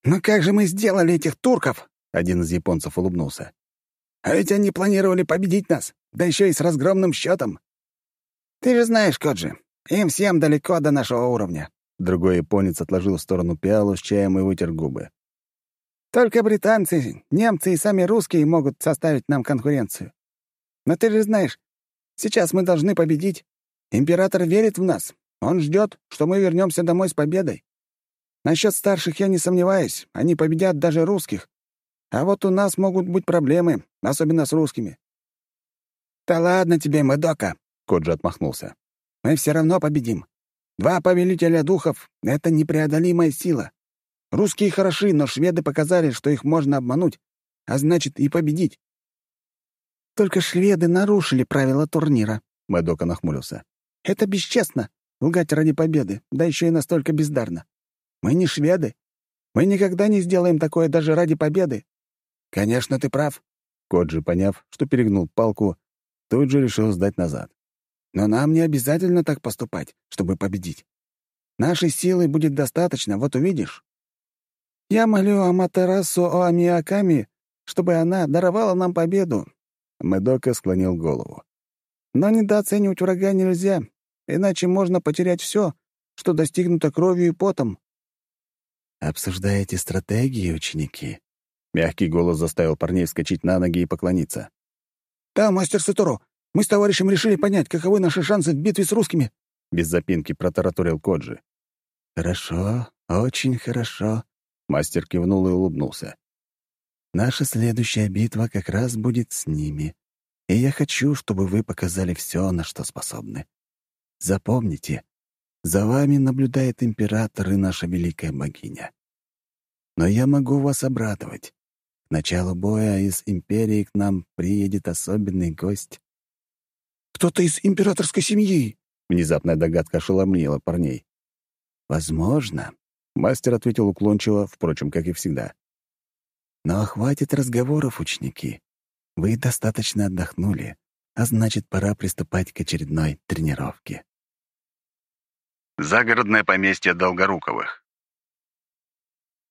«Ну как же мы сделали этих турков?» — один из японцев улыбнулся. «А ведь они планировали победить нас, да еще и с разгромным счетом. Ты же знаешь, Коджи, им всем далеко до нашего уровня». Другой японец отложил в сторону пиалу с чаем и вытер губы. «Только британцы, немцы и сами русские могут составить нам конкуренцию. Но ты же знаешь, сейчас мы должны победить. Император верит в нас. Он ждет, что мы вернемся домой с победой. Насчет старших я не сомневаюсь, они победят даже русских. А вот у нас могут быть проблемы, особенно с русскими». «Да ладно тебе, Мэдока», — Коджи отмахнулся. «Мы все равно победим. Два повелителя духов — это непреодолимая сила. Русские хороши, но шведы показали, что их можно обмануть, а значит и победить». «Только шведы нарушили правила турнира», — Мэдока нахмурился. «Это бесчестно — лгать ради победы, да еще и настолько бездарно. Мы не шведы. Мы никогда не сделаем такое даже ради победы». «Конечно, ты прав». Коджи, поняв, что перегнул палку, тут же решил сдать назад. «Но нам не обязательно так поступать, чтобы победить. Нашей силы будет достаточно, вот увидишь». «Я молю Аматерасу Оамиаками, чтобы она даровала нам победу». Медока склонил голову. «Но недооценивать врага нельзя, иначе можно потерять все, что достигнуто кровью и потом». «Обсуждаете стратегии, ученики?» Мягкий голос заставил парней вскочить на ноги и поклониться. «Да, мастер Сатору, мы с товарищем решили понять, каковы наши шансы в битве с русскими», — без запинки протараторил Коджи. «Хорошо, очень хорошо», — мастер кивнул и улыбнулся. «Наша следующая битва как раз будет с ними, и я хочу, чтобы вы показали все, на что способны. Запомните, за вами наблюдает император и наша великая богиня. Но я могу вас обрадовать. К началу боя из Империи к нам приедет особенный гость. «Кто-то из императорской семьи!» Внезапная догадка ошеломила парней. «Возможно», — мастер ответил уклончиво, впрочем, как и всегда. «Но хватит разговоров, ученики. Вы достаточно отдохнули, а значит, пора приступать к очередной тренировке». Загородное поместье Долгоруковых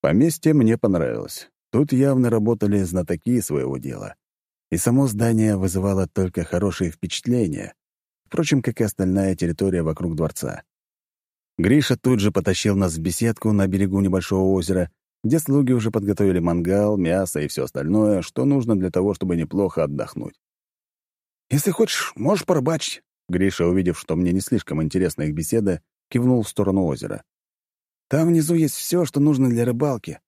Поместье мне понравилось. Тут явно работали знатоки своего дела. И само здание вызывало только хорошие впечатления, впрочем, как и остальная территория вокруг дворца. Гриша тут же потащил нас в беседку на берегу небольшого озера, где слуги уже подготовили мангал, мясо и все остальное, что нужно для того, чтобы неплохо отдохнуть. «Если хочешь, можешь порыбачить». Гриша, увидев, что мне не слишком интересна их беседа, кивнул в сторону озера. «Там внизу есть все, что нужно для рыбалки.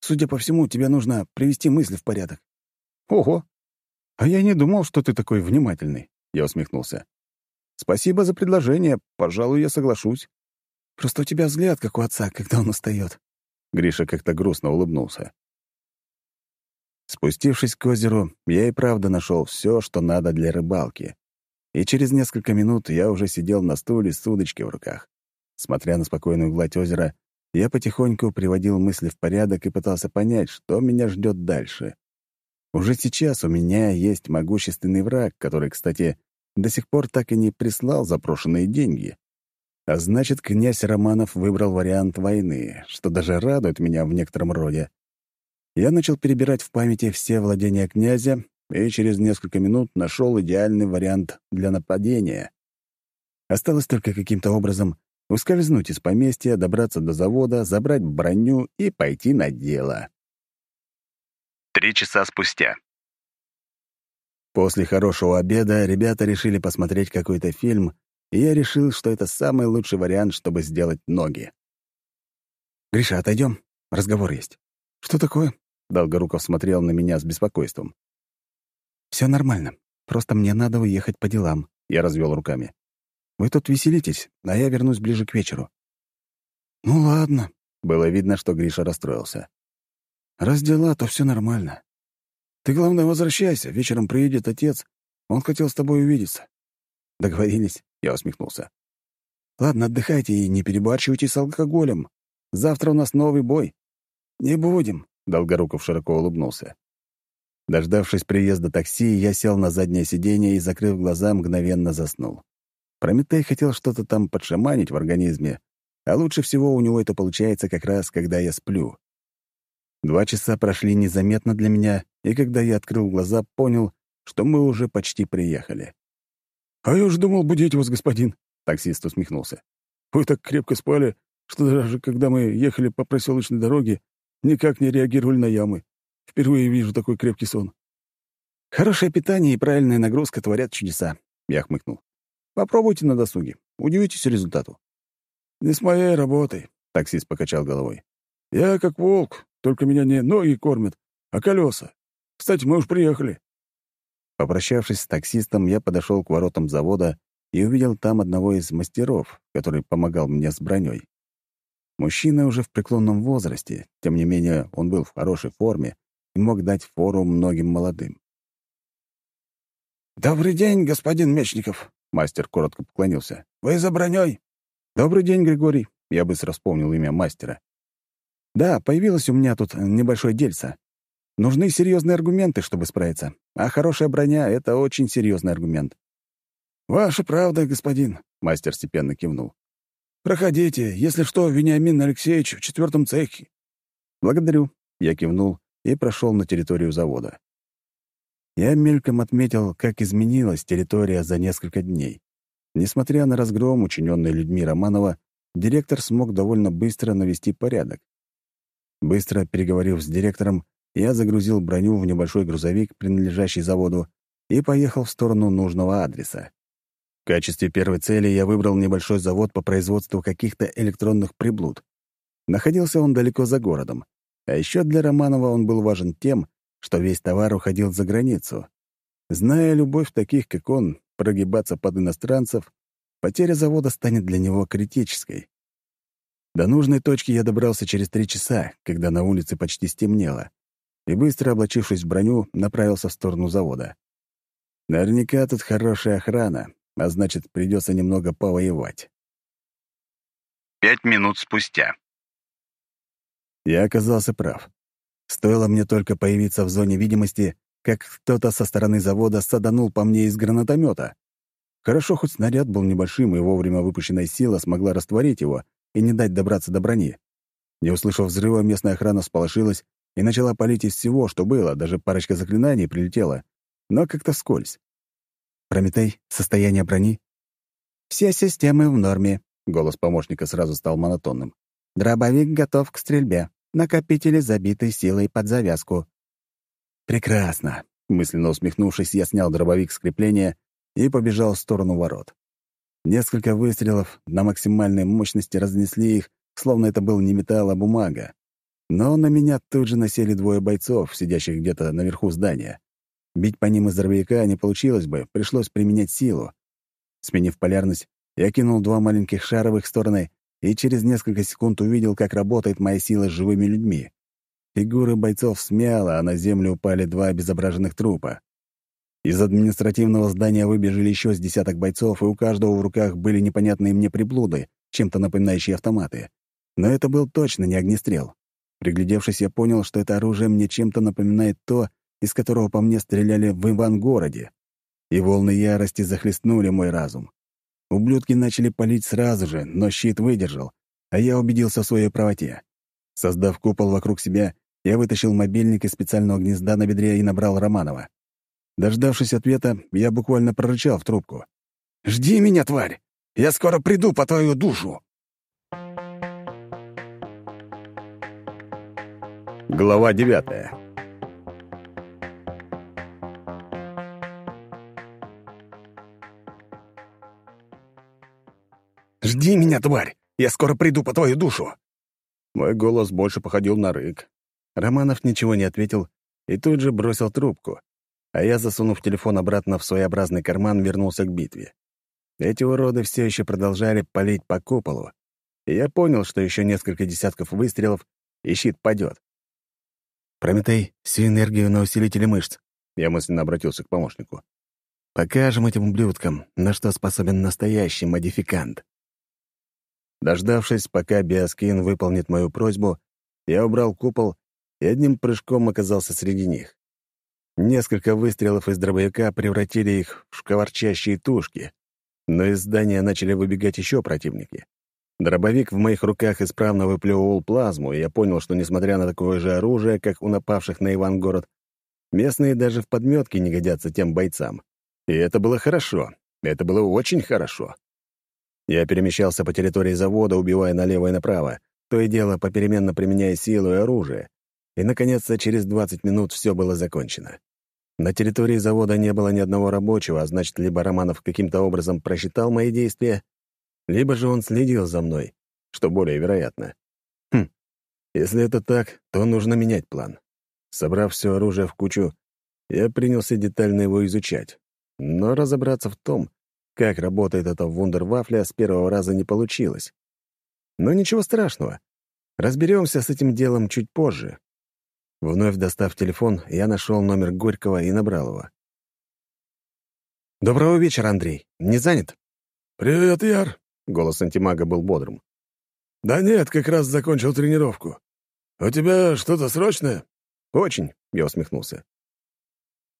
Судя по всему, тебе нужно привести мысли в порядок». «Ого! А я не думал, что ты такой внимательный», — я усмехнулся. «Спасибо за предложение. Пожалуй, я соглашусь. Просто у тебя взгляд, как у отца, когда он устает. Гриша как-то грустно улыбнулся. Спустившись к озеру, я и правда нашел все, что надо для рыбалки. И через несколько минут я уже сидел на стуле с удочкой в руках. Смотря на спокойную гладь озера, я потихоньку приводил мысли в порядок и пытался понять, что меня ждет дальше. Уже сейчас у меня есть могущественный враг, который, кстати, до сих пор так и не прислал запрошенные деньги. А значит, князь Романов выбрал вариант войны, что даже радует меня в некотором роде. Я начал перебирать в памяти все владения князя и через несколько минут нашел идеальный вариант для нападения. Осталось только каким-то образом ускользнуть из поместья, добраться до завода, забрать броню и пойти на дело. Три часа спустя. После хорошего обеда ребята решили посмотреть какой-то фильм, и я решил, что это самый лучший вариант, чтобы сделать ноги. «Гриша, отойдем. Разговор есть». «Что такое?» — Долгоруков смотрел на меня с беспокойством. Все нормально. Просто мне надо уехать по делам», — я развел руками. Вы тут веселитесь, а я вернусь ближе к вечеру». «Ну ладно», — было видно, что Гриша расстроился. «Раз дела, то все нормально. Ты, главное, возвращайся, вечером приедет отец, он хотел с тобой увидеться». «Договорились», — я усмехнулся. «Ладно, отдыхайте и не перебарщивайте с алкоголем. Завтра у нас новый бой». «Не будем», — Долгоруков широко улыбнулся. Дождавшись приезда такси, я сел на заднее сиденье и, закрыв глаза, мгновенно заснул. Прометей хотел что-то там подшаманить в организме, а лучше всего у него это получается как раз, когда я сплю. Два часа прошли незаметно для меня, и когда я открыл глаза, понял, что мы уже почти приехали. «А я уже думал будить вас, господин», — таксист усмехнулся. «Вы так крепко спали, что даже когда мы ехали по проселочной дороге, никак не реагировали на ямы. Впервые вижу такой крепкий сон». «Хорошее питание и правильная нагрузка творят чудеса», — я хмыкнул. «Попробуйте на досуге. Удивитесь результату». «Не с моей работой», — таксист покачал головой. «Я как волк, только меня не ноги кормят, а колеса. Кстати, мы уж приехали». Попрощавшись с таксистом, я подошел к воротам завода и увидел там одного из мастеров, который помогал мне с броней. Мужчина уже в преклонном возрасте, тем не менее он был в хорошей форме и мог дать фору многим молодым. «Добрый день, господин Мечников», — мастер коротко поклонился. «Вы за броней?» «Добрый день, Григорий», — я быстро вспомнил имя мастера. «Да, появилось у меня тут небольшое дельце. Нужны серьезные аргументы, чтобы справиться. А хорошая броня — это очень серьезный аргумент. «Ваша правда, господин», — мастер степенно кивнул. «Проходите, если что, Вениамин Алексеевич в четвертом цехе». «Благодарю», — я кивнул и прошел на территорию завода. Я мельком отметил, как изменилась территория за несколько дней. Несмотря на разгром, учиненный людьми Романова, директор смог довольно быстро навести порядок. Быстро переговорив с директором, я загрузил броню в небольшой грузовик, принадлежащий заводу, и поехал в сторону нужного адреса. В качестве первой цели я выбрал небольшой завод по производству каких-то электронных приблуд. Находился он далеко за городом. А еще для Романова он был важен тем, что весь товар уходил за границу. Зная любовь таких, как он, прогибаться под иностранцев, потеря завода станет для него критической. До нужной точки я добрался через три часа, когда на улице почти стемнело и, быстро облачившись в броню, направился в сторону завода. Наверняка тут хорошая охрана, а значит, придется немного повоевать. Пять минут спустя. Я оказался прав. Стоило мне только появиться в зоне видимости, как кто-то со стороны завода саданул по мне из гранатомета. Хорошо, хоть снаряд был небольшим, и вовремя выпущенная сила смогла растворить его и не дать добраться до брони. Не услышав взрыва, местная охрана сполошилась и начала палить из всего, что было, даже парочка заклинаний прилетела, но как-то вскользь. «Прометей, состояние брони?» «Все системы в норме», — голос помощника сразу стал монотонным. «Дробовик готов к стрельбе. Накопители забиты силой под завязку». «Прекрасно», — мысленно усмехнувшись, я снял дробовик с крепления и побежал в сторону ворот. Несколько выстрелов на максимальной мощности разнесли их, словно это был не металл, а бумага. Но на меня тут же насели двое бойцов, сидящих где-то наверху здания. Бить по ним из дробовика не получилось бы, пришлось применять силу. Сменив полярность, я кинул два маленьких шара в их стороны и через несколько секунд увидел, как работает моя сила с живыми людьми. Фигуры бойцов смяло, а на землю упали два обезображенных трупа. Из административного здания выбежали еще с десяток бойцов, и у каждого в руках были непонятные мне приблуды, чем-то напоминающие автоматы. Но это был точно не огнестрел. Приглядевшись, я понял, что это оружие мне чем-то напоминает то, из которого по мне стреляли в Ивангороде. И волны ярости захлестнули мой разум. Ублюдки начали палить сразу же, но щит выдержал, а я убедился в своей правоте. Создав купол вокруг себя, я вытащил мобильник из специального гнезда на бедре и набрал Романова. Дождавшись ответа, я буквально прорычал в трубку. «Жди меня, тварь! Я скоро приду по твою душу!» Глава девятая. «Жди меня, тварь! Я скоро приду по твою душу!» Мой голос больше походил на рык. Романов ничего не ответил и тут же бросил трубку, а я, засунув телефон обратно в своеобразный карман, вернулся к битве. Эти уроды все еще продолжали палить по куполу, и я понял, что еще несколько десятков выстрелов, и щит падет. «Прометей, всю энергию на усилителе мышц», — я мысленно обратился к помощнику. «Покажем этим ублюдкам, на что способен настоящий модификант». Дождавшись, пока Биоскин выполнит мою просьбу, я убрал купол и одним прыжком оказался среди них. Несколько выстрелов из дробовика превратили их в шкварчащие тушки, но из здания начали выбегать еще противники. Дробовик в моих руках исправно выплевывал плазму, и я понял, что, несмотря на такое же оружие, как у напавших на Ивангород, местные даже в подметке не годятся тем бойцам. И это было хорошо. Это было очень хорошо. Я перемещался по территории завода, убивая налево и направо, то и дело попеременно применяя силу и оружие. И, наконец-то, через 20 минут все было закончено. На территории завода не было ни одного рабочего, а значит, либо Романов каким-то образом просчитал мои действия, либо же он следил за мной, что более вероятно. Хм, если это так, то нужно менять план. Собрав все оружие в кучу, я принялся детально его изучать. Но разобраться в том, как работает эта вундервафля, с первого раза не получилось. Но ничего страшного. Разберемся с этим делом чуть позже. Вновь достав телефон, я нашел номер Горького и набрал его. «Доброго вечера, Андрей. Не занят?» «Привет, Яр!» — голос антимага был бодрым. «Да нет, как раз закончил тренировку. У тебя что-то срочное?» «Очень», — я усмехнулся.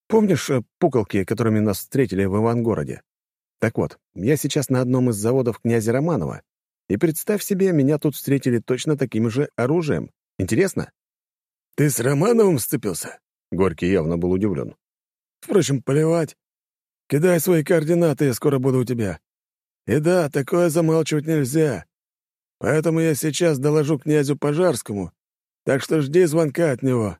«Помнишь э, пуколки, которыми нас встретили в Ивангороде? Так вот, я сейчас на одном из заводов князя Романова, и представь себе, меня тут встретили точно таким же оружием. Интересно?» «Ты с Романовым сцепился?» Горький явно был удивлен. «Впрочем, плевать. Кидай свои координаты, я скоро буду у тебя. И да, такое замалчивать нельзя. Поэтому я сейчас доложу князю Пожарскому, так что жди звонка от него».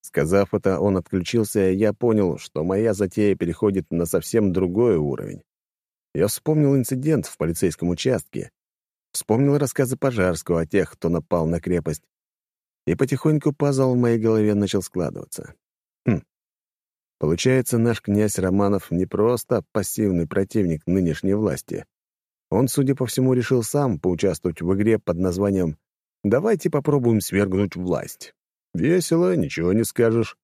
Сказав это, он отключился, и я понял, что моя затея переходит на совсем другой уровень. Я вспомнил инцидент в полицейском участке, вспомнил рассказы Пожарского о тех, кто напал на крепость, и потихоньку пазл в моей голове начал складываться. Хм. Получается, наш князь Романов не просто пассивный противник нынешней власти. Он, судя по всему, решил сам поучаствовать в игре под названием «Давайте попробуем свергнуть власть». Весело, ничего не скажешь.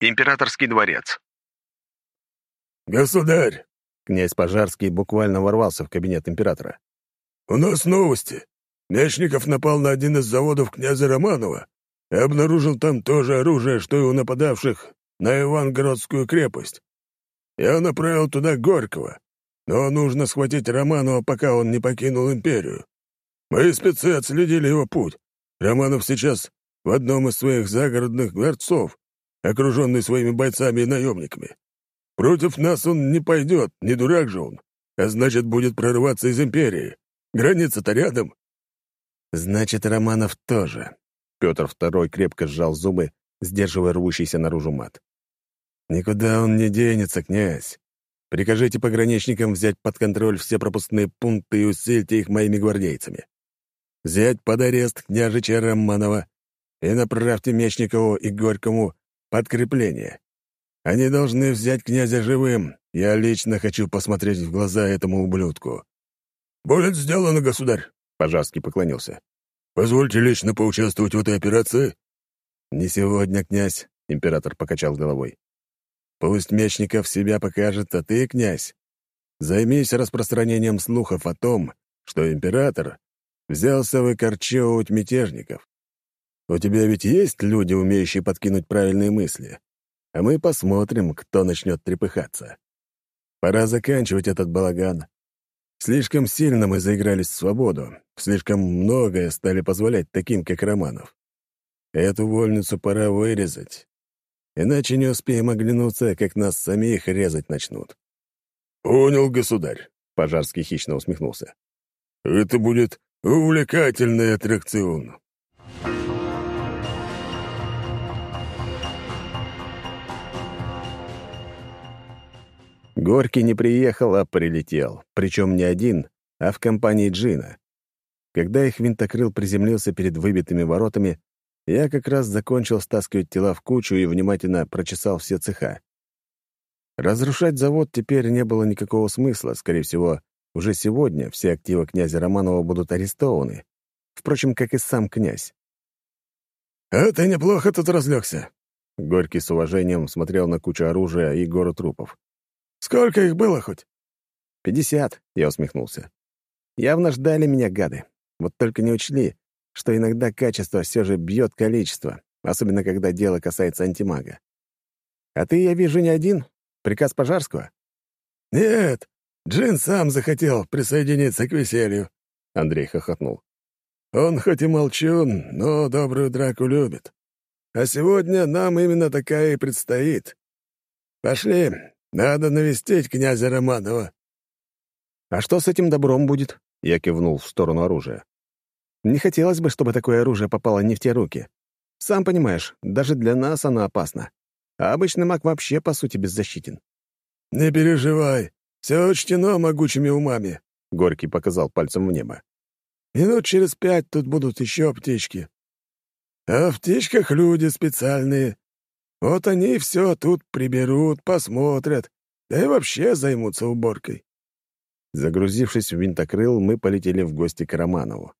Императорский дворец. «Государь!» Князь Пожарский буквально ворвался в кабинет императора. «У нас новости. Мечников напал на один из заводов князя Романова и обнаружил там то же оружие, что и у нападавших на Ивангородскую крепость. Я направил туда Горького, но нужно схватить Романова, пока он не покинул империю. Мои спецы отследили его путь. Романов сейчас в одном из своих загородных дворцов, окруженный своими бойцами и наемниками. Против нас он не пойдет, не дурак же он, а значит, будет прорываться из империи. Граница-то рядом. Значит, Романов тоже. Петр II крепко сжал зубы, сдерживая рвущийся наружу мат. Никуда он не денется, князь. Прикажите пограничникам взять под контроль все пропускные пункты и усильте их моими гвардейцами. Взять под арест княжича Романова и направьте Мечникову и Горькому подкрепление. Они должны взять князя живым. Я лично хочу посмотреть в глаза этому ублюдку». «Будет сделано, государь», Пожарский поклонился. «Позвольте лично поучаствовать в этой операции?» «Не сегодня, князь», — император покачал головой. «Пусть Мечников себя покажет, а ты, князь, займись распространением слухов о том, что император взялся выкорчевывать мятежников. У тебя ведь есть люди, умеющие подкинуть правильные мысли. А мы посмотрим, кто начнет трепыхаться. Пора заканчивать этот балаган Слишком сильно мы заигрались в свободу, слишком многое стали позволять таким, как Романов. Эту вольницу пора вырезать, иначе не успеем оглянуться, как нас самих резать начнут. «Понял, государь», — Пожарский хищно усмехнулся. «Это будет увлекательный аттракцион». Горький не приехал, а прилетел. Причем не один, а в компании Джина. Когда их винтокрыл приземлился перед выбитыми воротами, я как раз закончил стаскивать тела в кучу и внимательно прочесал все цеха. Разрушать завод теперь не было никакого смысла. Скорее всего, уже сегодня все активы князя Романова будут арестованы. Впрочем, как и сам князь. «А ты неплохо тут разлегся. Горький с уважением смотрел на кучу оружия и гору трупов. Сколько их было хоть?» «Пятьдесят», — я усмехнулся. «Явно ждали меня гады. Вот только не учли, что иногда качество все же бьет количество, особенно когда дело касается антимага. А ты, я вижу, не один? Приказ Пожарского?» «Нет, Джин сам захотел присоединиться к веселью», — Андрей хохотнул. «Он хоть и молчун, но добрую драку любит. А сегодня нам именно такая и предстоит. Пошли, надо навестить князя Романова». «А что с этим добром будет?» — я кивнул в сторону оружия. «Не хотелось бы, чтобы такое оружие попало не в те руки. Сам понимаешь, даже для нас оно опасно. А обычный маг вообще, по сути, беззащитен». «Не переживай, все учтено могучими умами», — Горький показал пальцем в небо. «Минут через пять тут будут еще птички. А в птичках люди специальные. Вот они все тут приберут, посмотрят, да и вообще займутся уборкой». Загрузившись в винтокрыл, мы полетели в гости к Романову.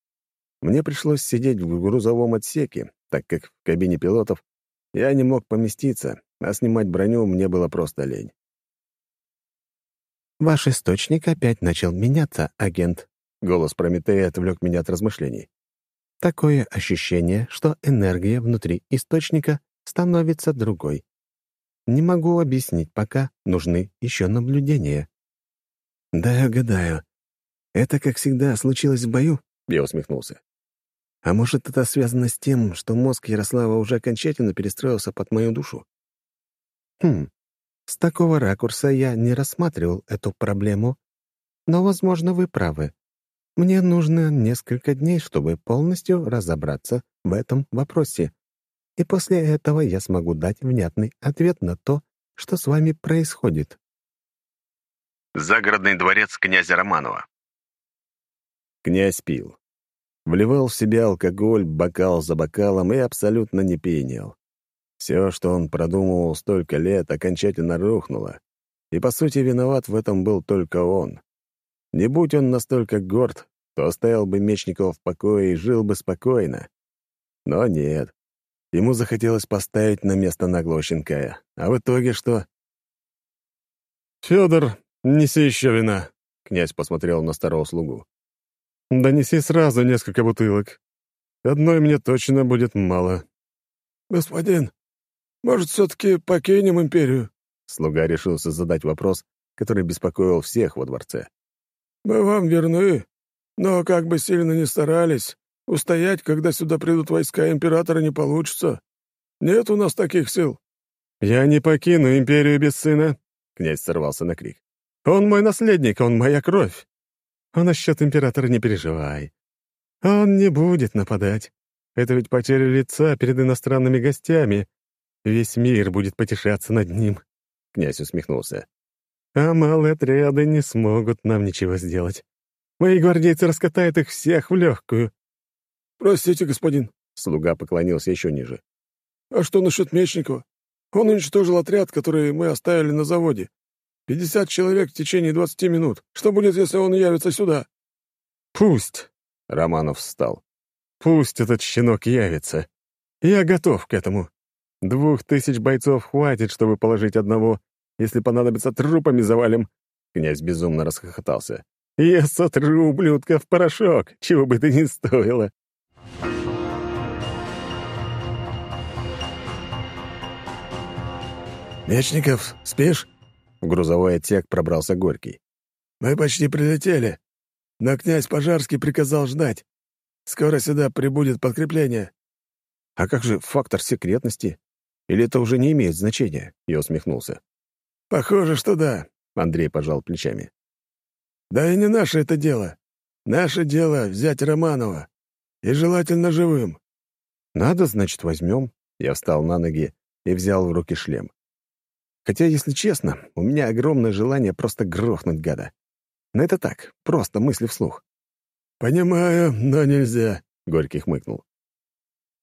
Мне пришлось сидеть в грузовом отсеке, так как в кабине пилотов я не мог поместиться, а снимать броню мне было просто лень. «Ваш источник опять начал меняться, агент», — голос Прометея отвлек меня от размышлений. «Такое ощущение, что энергия внутри источника становится другой. Не могу объяснить пока, нужны еще наблюдения». «Да, я гадаю. Это, как всегда, случилось в бою?» — я усмехнулся. «А может, это связано с тем, что мозг Ярослава уже окончательно перестроился под мою душу?» «Хм, с такого ракурса я не рассматривал эту проблему, но, возможно, вы правы. Мне нужно несколько дней, чтобы полностью разобраться в этом вопросе, и после этого я смогу дать внятный ответ на то, что с вами происходит. Загородный дворец князя Романова. Князь пил. Вливал в себя алкоголь бокал за бокалом и абсолютно не пьянел. Все, что он продумывал столько лет, окончательно рухнуло. И, по сути, виноват в этом был только он. Не будь он настолько горд, то оставил бы Мечникова в покое и жил бы спокойно. Но нет. Ему захотелось поставить на место наглого щенка. А в итоге что? «Федор, неси еще вина», — князь посмотрел на старого слугу. «Да неси сразу несколько бутылок. Одной мне точно будет мало». «Господин, может, все-таки покинем империю?» Слуга решился задать вопрос, который беспокоил всех во дворце. «Мы вам верны, но как бы сильно ни старались, устоять, когда сюда придут войска императора, не получится. Нет у нас таких сил». «Я не покину империю без сына», — князь сорвался на крик. «Он мой наследник, он моя кровь. А насчет императора не переживай. Он не будет нападать. Это ведь потеря лица перед иностранными гостями, Весь мир будет потешаться над ним», — князь усмехнулся. «А малые отряды не смогут нам ничего сделать. Мои гвардейцы раскатают их всех в легкую». «Простите, господин», — слуга поклонился еще ниже. «А что насчет Мечникова? Он уничтожил отряд, который мы оставили на заводе. Пятьдесят человек в течение двадцати минут. Что будет, если он явится сюда?» «Пусть», — Романов встал. «Пусть этот щенок явится. Я готов к этому. Двух тысяч бойцов хватит, чтобы положить одного. Если понадобится, трупами завалим». Князь безумно расхохотался. «Я сотру ублюдка в порошок, чего бы это ни стоило». «Мечников, спишь?» В грузовой отсек пробрался Горький. «Мы почти прилетели, но князь Пожарский приказал ждать. Скоро сюда прибудет подкрепление». «А как же фактор секретности?» Или это уже не имеет значения?» Я усмехнулся. «Похоже, что да», — Андрей пожал плечами. «Да и не наше это дело. Наше дело — взять Романова. И желательно живым». «Надо, значит, возьмем». Я встал на ноги и взял в руки шлем. Хотя, если честно, у меня огромное желание просто грохнуть гада. Но это так, просто мысли вслух. «Понимаю, но нельзя», — Горький хмыкнул.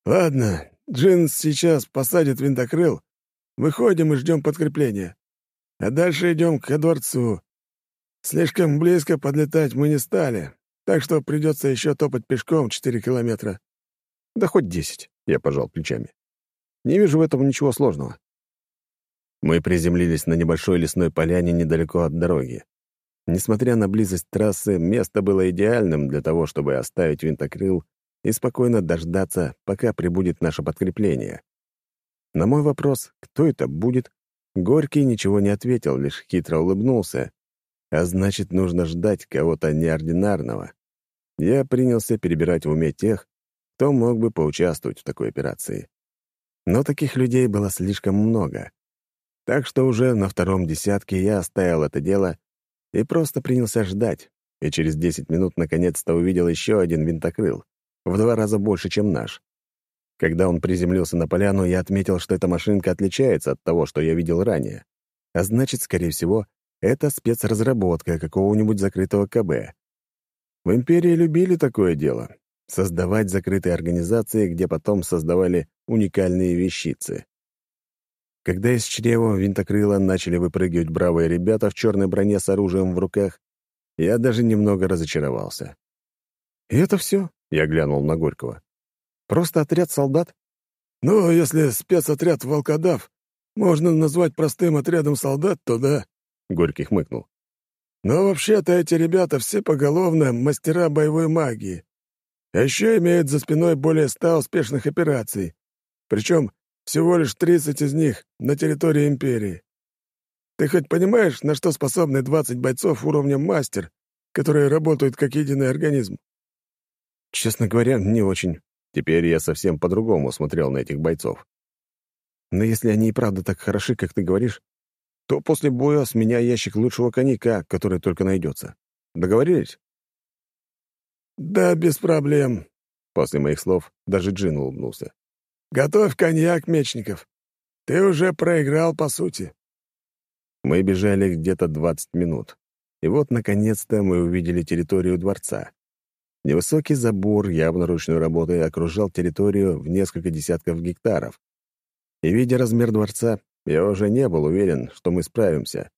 «Ладно, Джинс сейчас посадит винтокрыл. Выходим и ждем подкрепления. А дальше идем к дворцу. Слишком близко подлетать мы не стали, так что придется еще топать пешком четыре километра. Да хоть десять, я пожал плечами. Не вижу в этом ничего сложного. Мы приземлились на небольшой лесной поляне недалеко от дороги. Несмотря на близость трассы, место было идеальным для того, чтобы оставить винтокрыл и спокойно дождаться, пока прибудет наше подкрепление. На мой вопрос, кто это будет, Горький ничего не ответил, лишь хитро улыбнулся. А значит, нужно ждать кого-то неординарного. Я принялся перебирать в уме тех, кто мог бы поучаствовать в такой операции. Но таких людей было слишком много. Так что уже на втором десятке я оставил это дело и просто принялся ждать, и через 10 минут наконец-то увидел еще один винтокрыл, в два раза больше, чем наш. Когда он приземлился на поляну, я отметил, что эта машинка отличается от того, что я видел ранее. А значит, скорее всего, это спецразработка какого-нибудь закрытого КБ. В Империи любили такое дело — создавать закрытые организации, где потом создавали уникальные вещицы. Когда из чрева винтокрыла начали выпрыгивать бравые ребята в черной броне с оружием в руках, я даже немного разочаровался. «И это все?» — я глянул на Горького. «Просто отряд солдат?» «Ну, если спецотряд «Волкодав» можно назвать простым отрядом солдат, то да», — Горький хмыкнул. «Но вообще-то эти ребята все поголовно мастера боевой магии. А еще имеют за спиной более ста успешных операций. Причем всего лишь 30 из них на территории Империи. Ты хоть понимаешь, на что способны 20 бойцов уровня мастер, которые работают как единый организм? Честно говоря, не очень. Теперь я совсем по-другому смотрел на этих бойцов. Но если они и правда так хороши, как ты говоришь, то после боя с меня ящик лучшего коньяка, который только найдется. Договорились? Да, без проблем. После моих слов даже Джин улыбнулся. Готовь коньяк, Мечников. Ты уже проиграл, по сути. Мы бежали где-то 20 минут. И вот, наконец-то, мы увидели территорию дворца. Невысокий забор, явно ручной работы, окружал территорию в несколько десятков гектаров. И, видя размер дворца, я уже не был уверен, что мы справимся.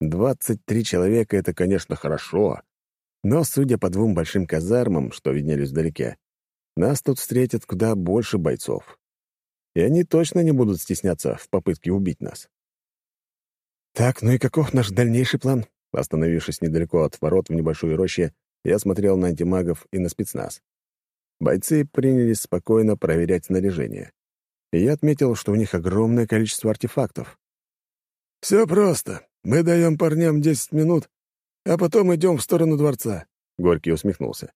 23 человека — это, конечно, хорошо, но, судя по двум большим казармам, что виднелись вдалеке, нас тут встретят куда больше бойцов. И они точно не будут стесняться в попытке убить нас. «Так, ну и каков наш дальнейший план?» Остановившись недалеко от ворот в небольшой роще, я смотрел на антимагов и на спецназ. Бойцы принялись спокойно проверять снаряжение. И я отметил, что у них огромное количество артефактов. «Все просто. Мы даем парням 10 минут, а потом идем в сторону дворца», — Горький усмехнулся.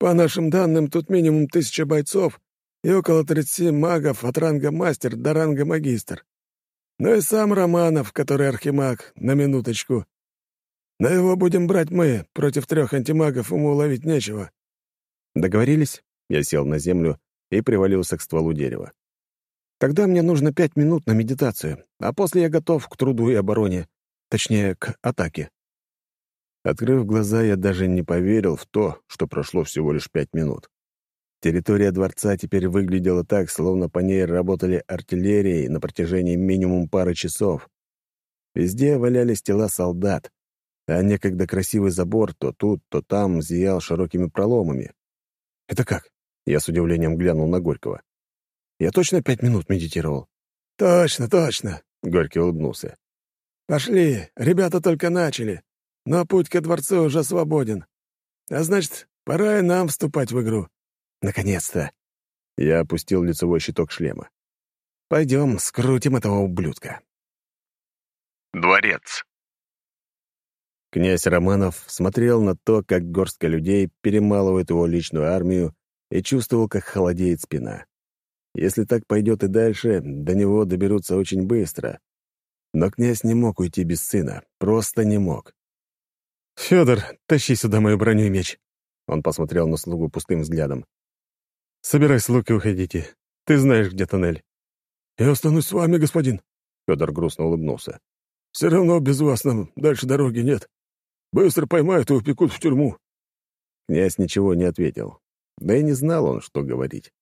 «По нашим данным, тут минимум тысяча бойцов и около 30 магов от ранга мастер до ранга магистр. Ну и сам Романов, который архимаг, на минуточку. Но его будем брать мы, против трех антимагов ему ловить нечего». «Договорились?» Я сел на землю и привалился к стволу дерева. «Тогда мне нужно пять минут на медитацию, а после я готов к труду и обороне, точнее, к атаке». Открыв глаза, я даже не поверил в то, что прошло всего лишь пять минут. Территория дворца теперь выглядела так, словно по ней работали артиллерией на протяжении минимум пары часов. Везде валялись тела солдат, а некогда красивый забор то тут, то там зиял широкими проломами. «Это как?» — я с удивлением глянул на Горького. «Я точно пять минут медитировал?» «Точно, точно!» — Горький улыбнулся. «Пошли, ребята только начали, но путь ко дворцу уже свободен. А значит, пора и нам вступать в игру». Наконец-то! Я опустил лицевой щиток шлема. Пойдем, скрутим этого ублюдка. Дворец. Князь Романов смотрел на то, как горстка людей перемалывает его личную армию, и чувствовал, как холодеет спина. Если так пойдет и дальше, до него доберутся очень быстро. Но князь не мог уйти без сына, просто не мог. «Фёдор, тащи сюда мою броню и меч!» Он посмотрел на слугу пустым взглядом. Собирай слуг и уходите. Ты знаешь, где тоннель». «Я останусь с вами, господин», — Федор грустно улыбнулся. «Все равно без вас нам дальше дороги нет. Быстро поймают и упекут в тюрьму». Князь ничего не ответил. Да и не знал он, что говорить.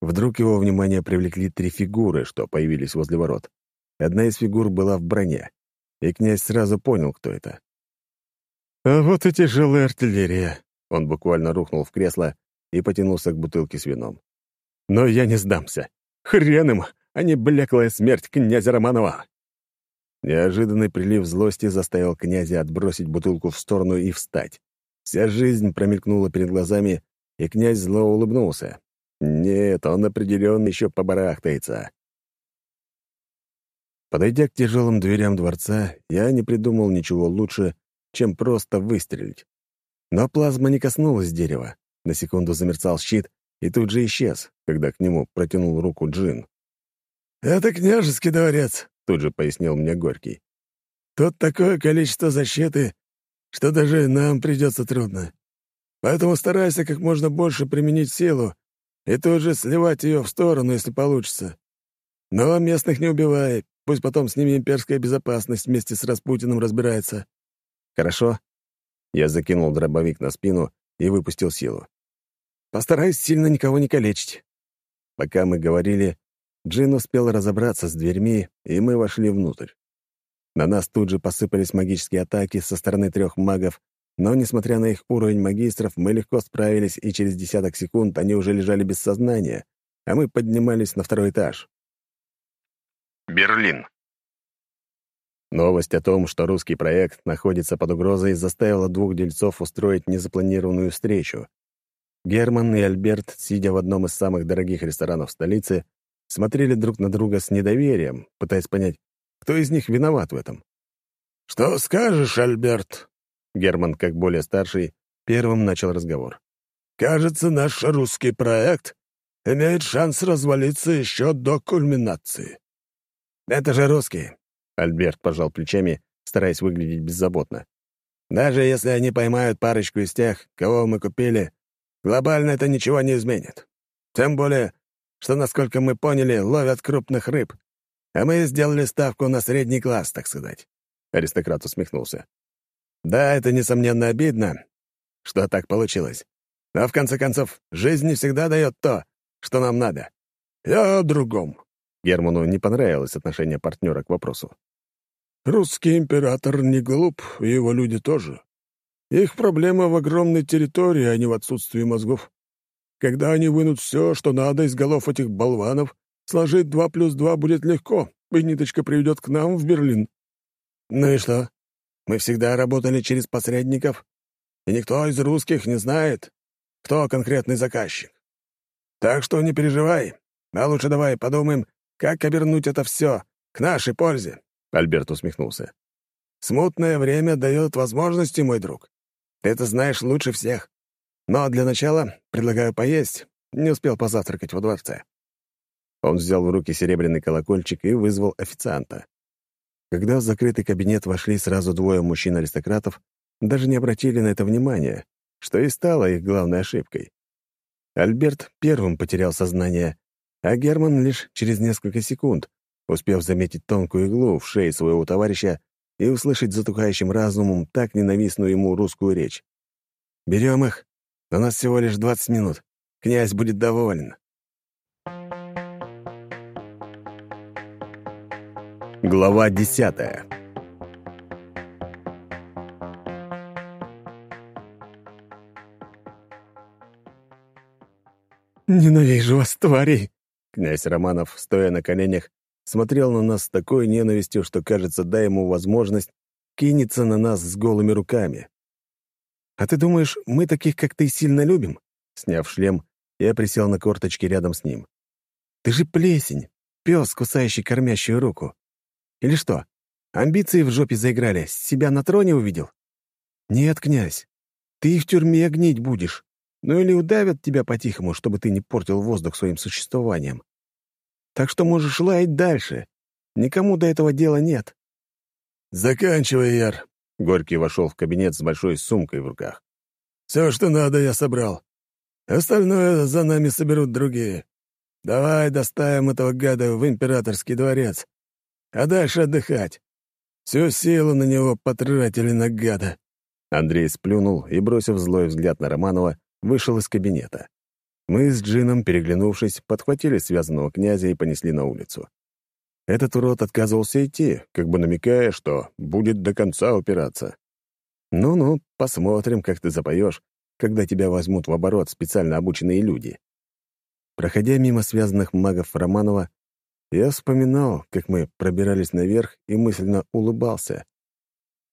Вдруг его внимание привлекли три фигуры, что появились возле ворот. Одна из фигур была в броне, и князь сразу понял, кто это. «А вот и тяжелая артиллерия», — он буквально рухнул в кресло и потянулся к бутылке с вином. «Но я не сдамся. Хрен им, а не блеклая смерть князя Романова!» Неожиданный прилив злости заставил князя отбросить бутылку в сторону и встать. Вся жизнь промелькнула перед глазами, и князь зло улыбнулся. Нет, он определенно еще побарахтается. Подойдя к тяжелым дверям дворца, я не придумал ничего лучше, чем просто выстрелить. Но плазма не коснулась дерева. На секунду замерцал щит и тут же исчез, когда к нему протянул руку Джин. «Это княжеский дворец», — тут же пояснил мне Горький. «Тут такое количество защиты, что даже нам придется трудно. Поэтому старайся как можно больше применить силу и тут же сливать ее в сторону, если получится. Но местных не убивай, пусть потом с ними имперская безопасность вместе с Распутиным разбирается». «Хорошо». Я закинул дробовик на спину и выпустил силу. «Постараюсь сильно никого не калечить». Пока мы говорили, Джин успел разобраться с дверьми, и мы вошли внутрь. На нас тут же посыпались магические атаки со стороны трех магов, но, несмотря на их уровень магистров, мы легко справились, и через десяток секунд они уже лежали без сознания, а мы поднимались на второй этаж. Берлин. Новость о том, что русский проект находится под угрозой, заставила двух дельцов устроить незапланированную встречу. Герман и Альберт, сидя в одном из самых дорогих ресторанов столицы, смотрели друг на друга с недоверием, пытаясь понять, кто из них виноват в этом. «Что скажешь, Альберт?» Герман, как более старший, первым начал разговор. «Кажется, наш русский проект имеет шанс развалиться еще до кульминации». «Это же русские», — Альберт пожал плечами, стараясь выглядеть беззаботно. «Даже если они поймают парочку из тех, кого мы купили, глобально это ничего не изменит. Тем более, что, насколько мы поняли, ловят крупных рыб. А мы сделали ставку на средний класс, так сказать». Аристократ усмехнулся. «Да, это, несомненно, обидно, что так получилось. Но, в конце концов, жизнь не всегда дает то, что нам надо. Я о другом». Герману не понравилось отношение партнера к вопросу. «Русский император не глуп, и его люди тоже. Их проблема в огромной территории, а не в отсутствии мозгов. Когда они вынут все, что надо из голов этих болванов, сложить два плюс два будет легко, и ниточка приведет к нам в Берлин. Ну и что? Мы всегда работали через посредников, и никто из русских не знает, кто конкретный заказчик. Так что не переживай, а лучше давай подумаем, как обернуть это все к нашей пользе. Альберт усмехнулся. Смутное время дает возможности, мой друг. Ты это знаешь лучше всех. Но для начала предлагаю поесть. Не успел позавтракать во дворце». Он взял в руки серебряный колокольчик и вызвал официанта. Когда в закрытый кабинет вошли сразу двое мужчин-аристократов, даже не обратили на это внимания, что и стало их главной ошибкой. Альберт первым потерял сознание, а Герман лишь через несколько секунд, успев заметить тонкую иглу в шее своего товарища и услышать затухающим разумом так ненавистную ему русскую речь. «Берем их, у нас всего лишь 20 минут. Князь будет доволен. Глава десятая. «Ненавижу вас, твари!» Князь Романов, стоя на коленях, смотрел на нас с такой ненавистью, что, кажется, дай ему возможность, кинется на нас с голыми руками. «А ты думаешь, мы таких, как ты, сильно любим?» Сняв шлем, я присел на корточки рядом с ним. «Ты же плесень, пес, кусающий кормящую руку. Или что, амбиции в жопе заиграли, себя на троне увидел? Нет, князь, ты в тюрьме гнить будешь. Ну или удавят тебя по-тихому, чтобы ты не портил воздух своим существованием. Так что можешь лаять дальше. Никому до этого дела нет». «Заканчивай, Яр», Горький вошел в кабинет с большой сумкой в руках. «Все, что надо, я собрал. Остальное за нами соберут другие. Давай доставим этого гада в императорский дворец. А дальше отдыхать. Всю силу на него потратили на гада». Андрей сплюнул и, бросив злой взгляд на Романова, вышел из кабинета. Мы с Джином, переглянувшись, подхватили связанного князя и понесли на улицу. Этот урод отказывался идти, как бы намекая, что будет до конца упираться. Ну-ну, посмотрим, как ты запоешь, когда тебя возьмут в оборот специально обученные люди. Проходя мимо связанных магов Романова, я вспоминал, как мы пробирались наверх и мысленно улыбался.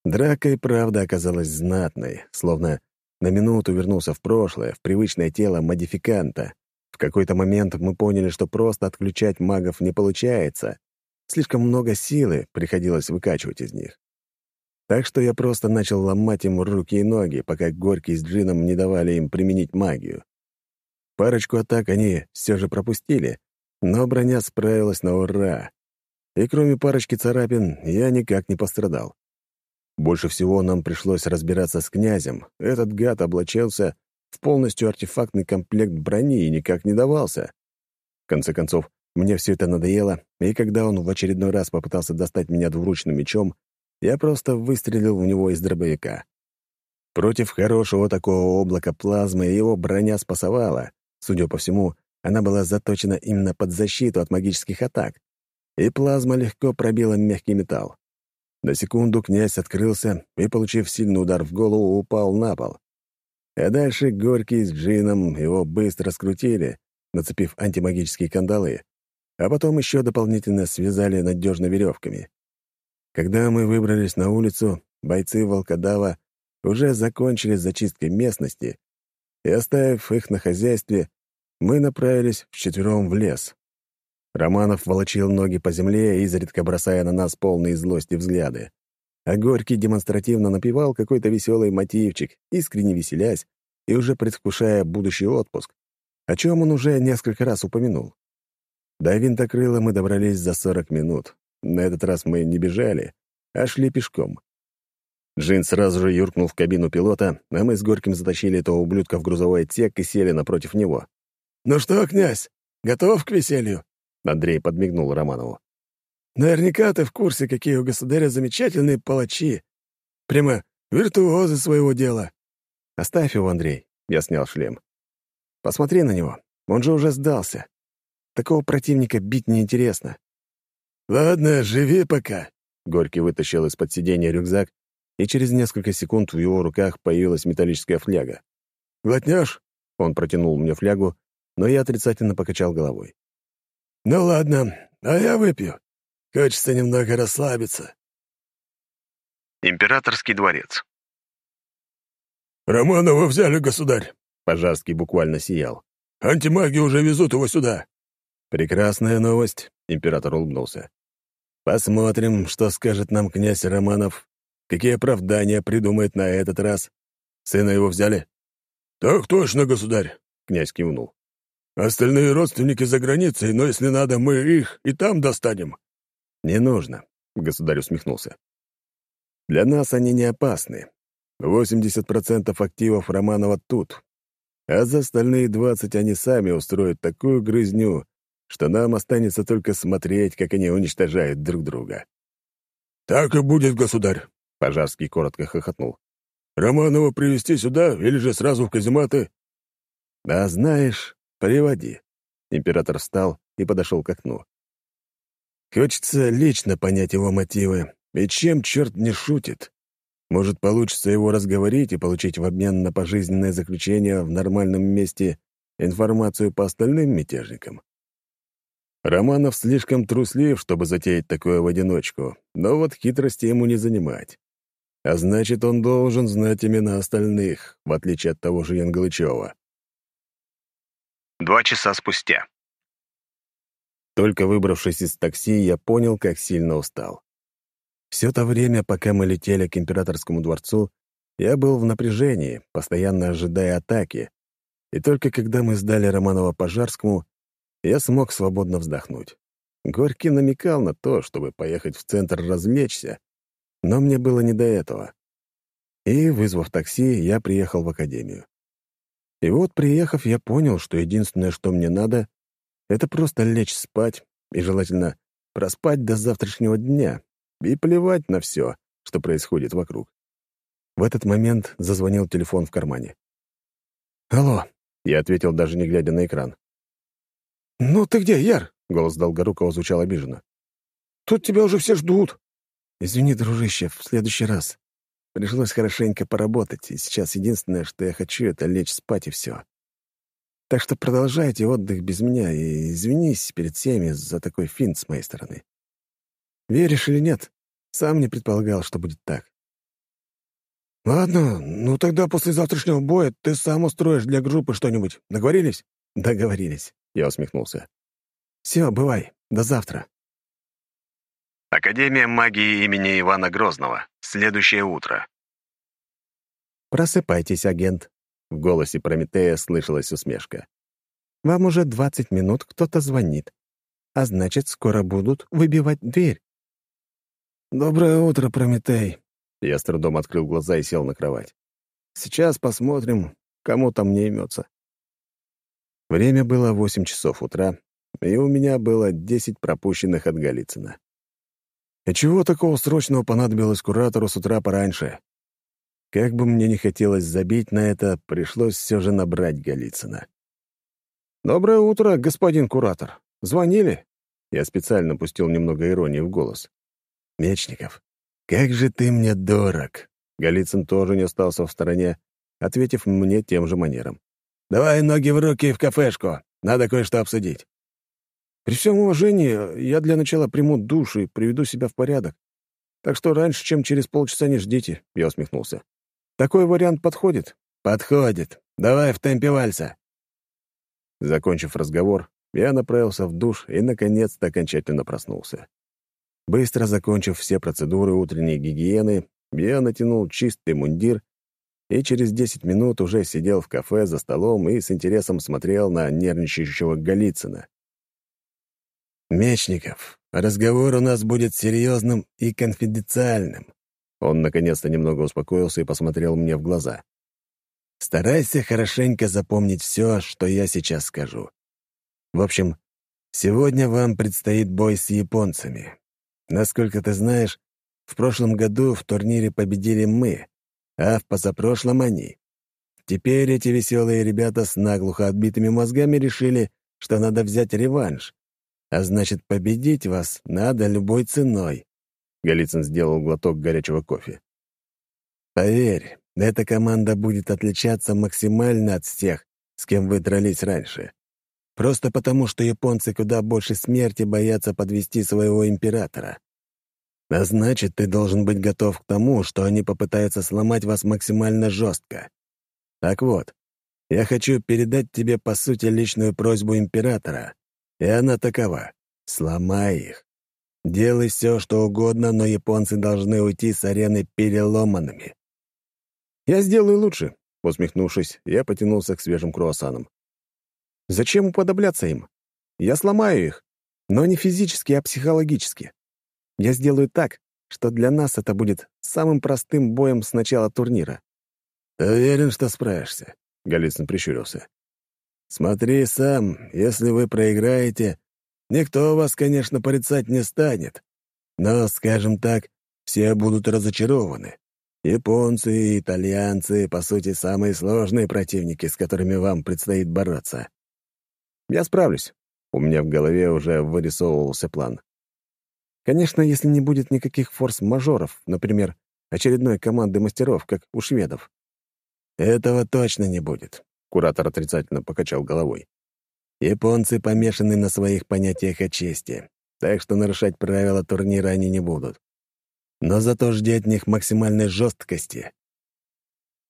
Драка и правда оказалась знатной, словно на минуту вернулся в прошлое, в привычное тело модификанта. В какой-то момент мы поняли, что просто отключать магов не получается. слишком много силы приходилось выкачивать из них. Так что я просто начал ломать им руки и ноги, пока Горький с Джином не давали им применить магию. Парочку атак они все же пропустили, но броня справилась на ура. И кроме парочки царапин, я никак не пострадал. Больше всего нам пришлось разбираться с князем. Этот гад облачился в полностью артефактный комплект брони и никак не давался. В конце концов, мне все это надоело, и когда он в очередной раз попытался достать меня двуручным мечом, я просто выстрелил в него из дробовика. Против хорошего такого облака плазмы его броня спасовала. Судя по всему, она была заточена именно под защиту от магических атак, и плазма легко пробила мягкий металл. На секунду князь открылся и, получив сильный удар в голову, упал на пол. А дальше Горький с Джином его быстро скрутили, нацепив антимагические кандалы, а потом еще дополнительно связали надежно веревками. Когда мы выбрались на улицу, бойцы волкодава уже закончили зачисткой местности, и, оставив их на хозяйстве, мы направились вчетвером в лес. Романов волочил ноги по земле, изредка бросая на нас полные злости взгляды. А Горький демонстративно напевал какой-то веселый мотивчик, искренне веселясь и уже предвкушая будущий отпуск, о чем он уже несколько раз упомянул. До винтокрыла мы добрались за 40 минут. На этот раз мы не бежали, а шли пешком. Джин сразу же юркнул в кабину пилота, а мы с Горьким затащили этого ублюдка в грузовой отсек и сели напротив него. «Ну что, князь, готов к веселью?» Андрей подмигнул Романову. «Наверняка ты в курсе, какие у государя замечательные палачи. Прямо виртуозы своего дела». «Оставь его, Андрей», — я снял шлем. «Посмотри на него, он же уже сдался. Такого противника бить неинтересно». «Ладно, живи пока», — Горький вытащил из-под сиденья рюкзак, и через несколько секунд в его руках появилась металлическая фляга. «Глотнешь?» — он протянул мне флягу, но я отрицательно покачал головой. «Ну ладно, а я выпью. Хочется немного расслабиться». Императорский дворец. «Романова взяли, государь!» Пожарский буквально сиял. «Антимаги уже везут его сюда!» «Прекрасная новость», — император улыбнулся. «Посмотрим, что скажет нам князь Романов, какие оправдания придумает на этот раз. Сына его взяли?» «Так точно, государь», — князь кивнул. Остальные родственники за границей, но если надо, мы их и там достанем». «Не нужно», — государь усмехнулся. «Для нас они не опасны. 80% активов Романова тут. А за остальные 20 они сами устроят такую грызню, что нам останется только смотреть, как они уничтожают друг друга». «Так и будет, государь», — Пожарский коротко хохотнул. «Романова привезти сюда или же сразу в казематы?» «А знаешь, «Приводи». Император встал и подошел к окну. «Хочется лично понять его мотивы. И чем черт не шутит? Может, получится его разговорить и получить в обмен на пожизненное заключение в нормальном месте информацию по остальным мятежникам?» Романов слишком труслив, чтобы затеять такое в одиночку, но вот хитрости ему не занимать. А значит, он должен знать имена остальных, в отличие от того же Янгалычева. Два часа спустя. Только выбравшись из такси, я понял, как сильно устал. Все то время, пока мы летели к императорскому дворцу, я был в напряжении, постоянно ожидая атаки, и только когда мы сдали Романова Пожарскому, я смог свободно вздохнуть. Горький намекал на то, чтобы поехать в центр развлечься, но мне было не до этого. И, вызвав такси, я приехал в академию. И вот, приехав, я понял, что единственное, что мне надо, это просто лечь спать, и желательно проспать до завтрашнего дня, и плевать на все, что происходит вокруг. В этот момент зазвонил телефон в кармане. «Алло», — я ответил, даже не глядя на экран. «Ну ты где, Яр?» — голос Долгорукова звучал обиженно. «Тут тебя уже все ждут». «Извини, дружище, в следующий раз. Пришлось хорошенько поработать, и сейчас единственное, что я хочу, это лечь спать и все. Так что продолжайте отдых без меня и извинись перед всеми за такой финт с моей стороны. Веришь или нет, сам не предполагал, что будет так. «Ладно, ну тогда после завтрашнего боя ты сам устроишь для группы что-нибудь. Договорились?» «Договорились», — я усмехнулся. «Все, бывай. До завтра». Академия магии имени Ивана Грозного. Следующее утро. «Просыпайтесь, агент», — в голосе Прометея слышалась усмешка. «Вам уже двадцать минут кто-то звонит, а значит, скоро будут выбивать дверь». «Доброе утро, Прометей», — я с трудом открыл глаза и сел на кровать. «Сейчас посмотрим, кому там не имется». Время было восемь часов утра, и у меня было десять пропущенных от Голицына. И чего такого срочного понадобилось куратору с утра пораньше? Как бы мне не хотелось забить на это, пришлось все же набрать Голицына. «Доброе утро, господин куратор. Звонили?» Я специально пустил немного иронии в голос. «Мечников, как же ты мне дорог!» Голицын тоже не остался в стороне, ответив мне тем же манером. «Давай ноги в руки в кафешку. Надо кое-что обсудить». При всем уважении, я для начала приму душ и приведу себя в порядок. Так что раньше, чем через полчаса не ждите», — я усмехнулся. «Такой вариант подходит?» «Подходит. Давай в темпе вальса». Закончив разговор, я направился в душ и, наконец-то, окончательно проснулся. Быстро закончив все процедуры утренней гигиены, я натянул чистый мундир и через десять минут уже сидел в кафе за столом и с интересом смотрел на нервничающего Голицына. «Мечников, разговор у нас будет серьезным и конфиденциальным». Он наконец-то немного успокоился и посмотрел мне в глаза. «Старайся хорошенько запомнить все, что я сейчас скажу. В общем, сегодня вам предстоит бой с японцами. Насколько ты знаешь, в прошлом году в турнире победили мы, а в позапрошлом — они. Теперь эти веселые ребята с наглухо отбитыми мозгами решили, что надо взять реванш, а значит, победить вас надо любой ценой. Голицын сделал глоток горячего кофе. Поверь, эта команда будет отличаться максимально от всех, с кем вы дрались раньше. Просто потому, что японцы куда больше смерти боятся подвести своего императора. А значит, ты должен быть готов к тому, что они попытаются сломать вас максимально жестко. Так вот, я хочу передать тебе, по сути, личную просьбу императора, и она такова. Сломай их. Делай все, что угодно, но японцы должны уйти с арены переломанными. «Я сделаю лучше», — усмехнувшись, я потянулся к свежим круассанам. «Зачем уподобляться им? Я сломаю их, но не физически, а психологически. Я сделаю так, что для нас это будет самым простым боем с начала турнира». «Ты уверен, что справишься?» — Голицын прищурился. Смотри сам, если вы проиграете, никто вас, конечно, порицать не станет. Но, скажем так, все будут разочарованы. Японцы и итальянцы, по сути, самые сложные противники, с которыми вам предстоит бороться. Я справлюсь. У меня в голове уже вырисовывался план. Конечно, если не будет никаких форс-мажоров, например, очередной команды мастеров, как у шведов. Этого точно не будет. Куратор отрицательно покачал головой. «Японцы помешаны на своих понятиях о чести, так что нарушать правила турнира они не будут. Но зато жди от них максимальной жесткости».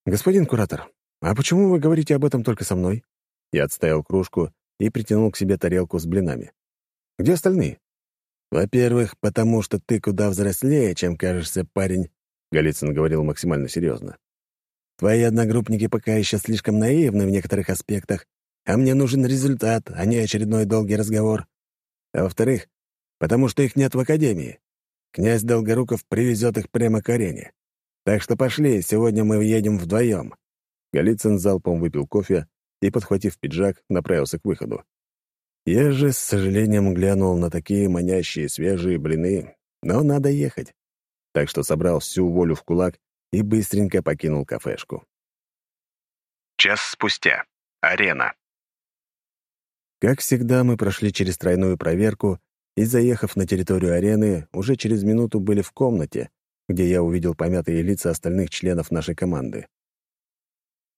«Господин куратор, а почему вы говорите об этом только со мной?» Я отставил кружку и притянул к себе тарелку с блинами. «Где остальные?» «Во-первых, потому что ты куда взрослее, чем кажешься парень», — Голицын говорил максимально серьезно. Твои одногруппники пока еще слишком наивны в некоторых аспектах, а мне нужен результат, а не очередной долгий разговор. А во-вторых, потому что их нет в академии. Князь Долгоруков привезет их прямо к арене. Так что пошли, сегодня мы едем вдвоем. Голицын залпом выпил кофе и, подхватив пиджак, направился к выходу. Я же с сожалением глянул на такие манящие свежие блины, но надо ехать. Так что собрал всю волю в кулак и быстренько покинул кафешку. Час спустя. Арена. Как всегда, мы прошли через тройную проверку и, заехав на территорию арены, уже через минуту были в комнате, где я увидел помятые лица остальных членов нашей команды.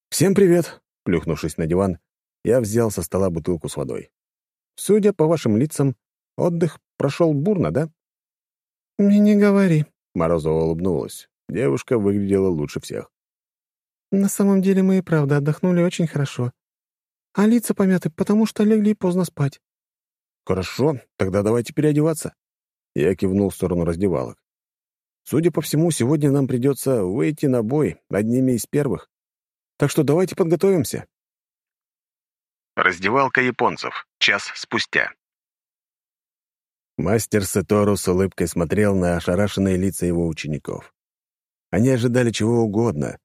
«Всем привет!» — плюхнувшись на диван, я взял со стола бутылку с водой. «Судя по вашим лицам, отдых прошел бурно, да?» «Мне не говори», — Морозова улыбнулась. Девушка выглядела лучше всех. «На самом деле мы и правда отдохнули очень хорошо. А лица помяты, потому что легли поздно спать». «Хорошо, тогда давайте переодеваться». Я кивнул в сторону раздевалок. Судя по всему, сегодня нам придется выйти на бой одними из первых. Так что давайте подготовимся. Раздевалка японцев. Час спустя. Мастер Сетору с улыбкой смотрел на ошарашенные лица его учеников. Они ожидали чего угодно,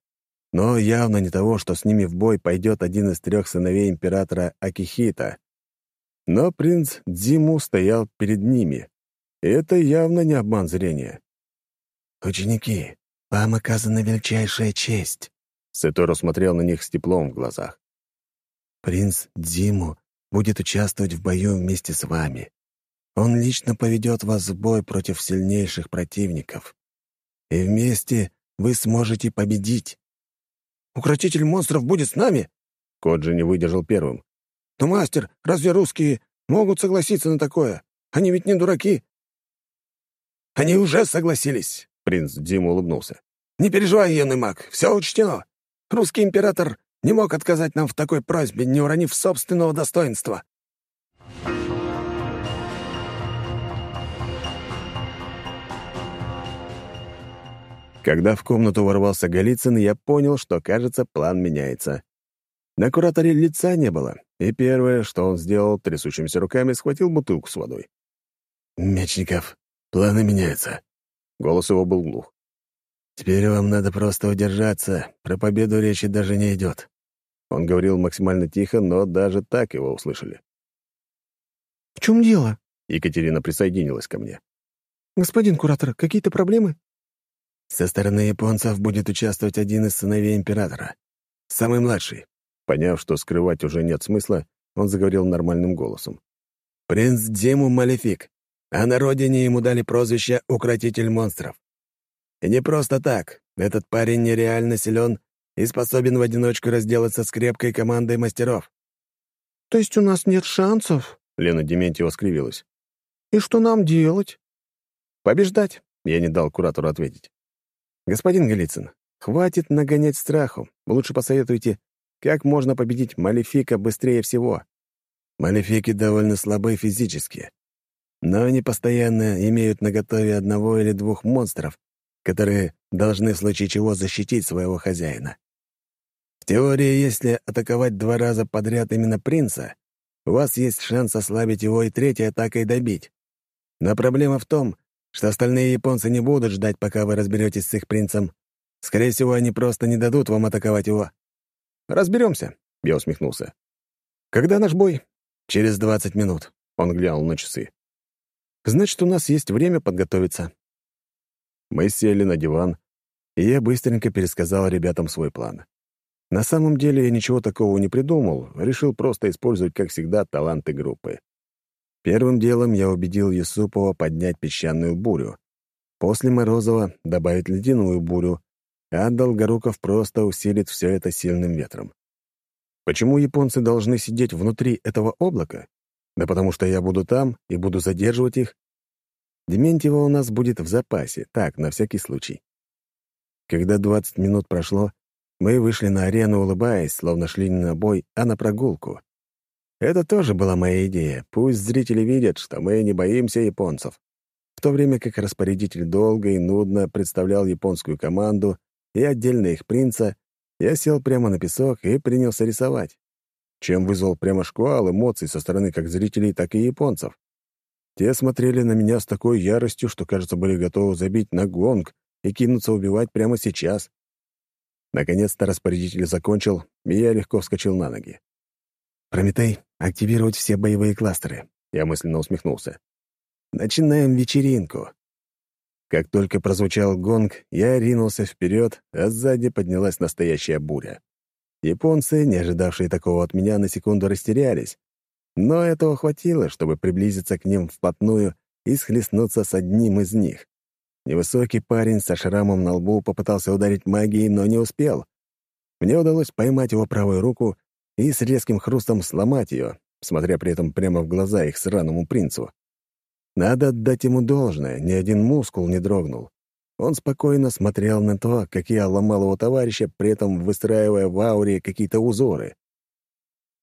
но явно не того, что с ними в бой пойдет один из трех сыновей императора Акихита. Но принц Дзиму стоял перед ними. Это явно не обман зрения. «Ученики, вам оказана величайшая честь», — Сетору смотрел на них с теплом в глазах. «Принц Дзиму будет участвовать в бою вместе с вами. Он лично поведет вас в бой против сильнейших противников. И вместе вы сможете победить. «Укротитель монстров будет с нами?» Коджи не выдержал первым. «Но, мастер, разве русские могут согласиться на такое? Они ведь не дураки». «Они уже согласились», — принц Дим улыбнулся. «Не переживай, юный маг, все учтено. Русский император не мог отказать нам в такой просьбе, не уронив собственного достоинства». Когда в комнату ворвался Голицын, я понял, что, кажется, план меняется. На кураторе лица не было, и первое, что он сделал, трясущимися руками, схватил бутылку с водой. «Мечников, планы меняются». Голос его был глух. «Теперь вам надо просто удержаться, про победу речи даже не идет». Он говорил максимально тихо, но даже так его услышали. «В чем дело?» Екатерина присоединилась ко мне. «Господин куратор, какие-то проблемы?» Со стороны японцев будет участвовать один из сыновей императора. Самый младший. Поняв, что скрывать уже нет смысла, он заговорил нормальным голосом. «Принц Диму Малефик, а на родине ему дали прозвище «Укротитель монстров». И не просто так. Этот парень нереально силен и способен в одиночку разделаться с крепкой командой мастеров. «То есть у нас нет шансов?» — Лена Дементьева скривилась. «И что нам делать?» «Побеждать», — я не дал куратору ответить. «Господин Голицын, хватит нагонять страху. Лучше посоветуйте, как можно победить Малефика быстрее всего». Малефики довольно слабы физически, но они постоянно имеют наготове одного или двух монстров, которые должны в случае чего защитить своего хозяина. В теории, если атаковать два раза подряд именно принца, у вас есть шанс ослабить его и третьей атакой добить. Но проблема в том, что остальные японцы не будут ждать, пока вы разберетесь с их принцем. Скорее всего, они просто не дадут вам атаковать его. Разберемся, я усмехнулся. Когда наш бой? Через двадцать минут. Он глянул на часы. Значит, у нас есть время подготовиться. Мы сели на диван, и я быстренько пересказал ребятам свой план. На самом деле я ничего такого не придумал, решил просто использовать, как всегда, таланты группы. Первым делом я убедил Юсупова поднять песчаную бурю. После Морозова добавить ледяную бурю, а Долгоруков просто усилит все это сильным ветром. Почему японцы должны сидеть внутри этого облака? Да потому что я буду там и буду задерживать их. Дементьева у нас будет в запасе, так, на всякий случай. Когда 20 минут прошло, мы вышли на арену, улыбаясь, словно шли не на бой, а на прогулку. Это тоже была моя идея. Пусть зрители видят, что мы не боимся японцев. В то время как распорядитель долго и нудно представлял японскую команду и отдельно их принца, я сел прямо на песок и принялся рисовать, чем вызвал прямо шквал эмоций со стороны как зрителей, так и японцев. Те смотрели на меня с такой яростью, что, кажется, были готовы забить на гонг и кинуться убивать прямо сейчас. Наконец-то распорядитель закончил, и я легко вскочил на ноги. «Прометей, активировать все боевые кластеры», — я мысленно усмехнулся. «Начинаем вечеринку». Как только прозвучал гонг, я ринулся вперед, а сзади поднялась настоящая буря. Японцы, не ожидавшие такого от меня, на секунду растерялись. Но этого хватило, чтобы приблизиться к ним вплотную и схлестнуться с одним из них. Невысокий парень со шрамом на лбу попытался ударить магией, но не успел. Мне удалось поймать его правую руку и с резким хрустом сломать ее, смотря при этом прямо в глаза их сраному принцу. Надо отдать ему должное, ни один мускул не дрогнул. Он спокойно смотрел на то, как я ломал его товарища, при этом выстраивая в ауре какие-то узоры.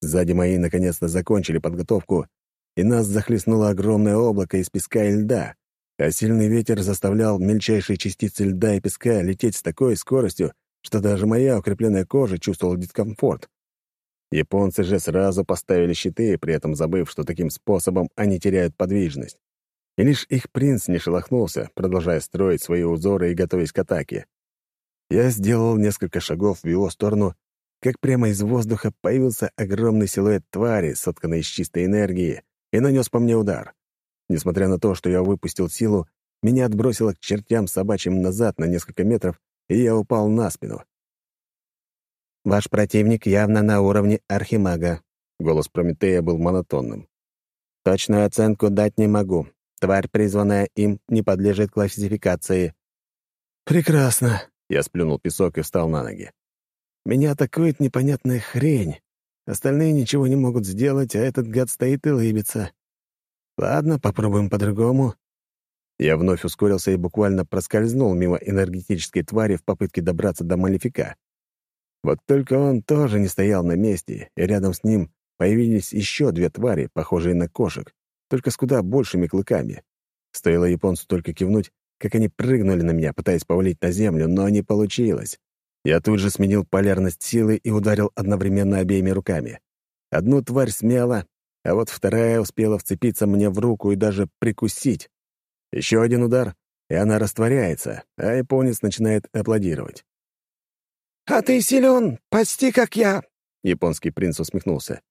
Сзади мои наконец-то закончили подготовку, и нас захлестнуло огромное облако из песка и льда. а сильный ветер заставлял мельчайшие частицы льда и песка лететь с такой скоростью, что даже моя укрепленная кожа чувствовала дискомфорт. Японцы же сразу поставили щиты, при этом забыв, что таким способом они теряют подвижность. И лишь их принц не шелохнулся, продолжая строить свои узоры и готовясь к атаке. Я сделал несколько шагов в его сторону, как прямо из воздуха появился огромный силуэт твари, сотканный из чистой энергии, и нанес по мне удар. Несмотря на то, что я выпустил силу, меня отбросило к чертям собачьим назад на несколько метров, и я упал на спину. «Ваш противник явно на уровне архимага», — голос Прометея был монотонным. «Точную оценку дать не могу. Тварь, призванная им, не подлежит классификации». «Прекрасно», — я сплюнул песок и встал на ноги. «Меня атакует непонятная хрень. Остальные ничего не могут сделать, а этот гад стоит и лыбится. Ладно, попробуем по-другому. Я вновь ускорился и буквально проскользнул мимо энергетической твари в попытке добраться до малефика. Вот только он тоже не стоял на месте, и рядом с ним появились еще две твари, похожие на кошек, только с куда большими клыками. Стоило японцу только кивнуть, как они прыгнули на меня, пытаясь повалить на землю, но не получилось. Я тут же сменил полярность силы и ударил одновременно обеими руками. Одну тварь смело, а вот вторая успела вцепиться мне в руку и даже прикусить. Еще один удар, и она растворяется, а японец начинает аплодировать. «А ты силен, почти как я», — японский принц усмехнулся.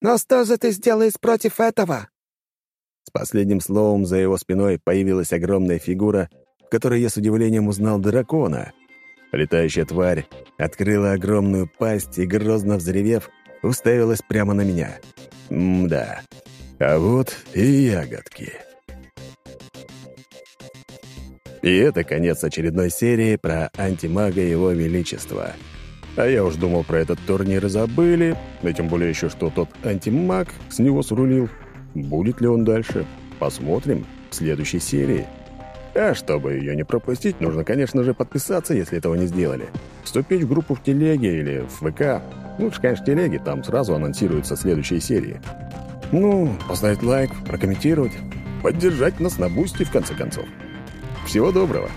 «Но что же ты сделаешь против этого?» С последним словом за его спиной появилась огромная фигура, в которой я с удивлением узнал дракона. Летающая тварь открыла огромную пасть и, грозно взревев, уставилась прямо на меня. М-да. А вот и ягодки. И это конец очередной серии про антимага Его Величества. А я уж думал про этот турнир и забыли, и тем более еще, что тот антимаг с него срулил. Будет ли он дальше? Посмотрим в следующей серии. А чтобы ее не пропустить, нужно, конечно же, подписаться, если этого не сделали. Вступить в группу в телеге или в ВК. Лучше, конечно, в телеге, там сразу анонсируются следующие серии. Ну, поставить лайк, прокомментировать, поддержать нас на бусте, в конце концов. Всего доброго!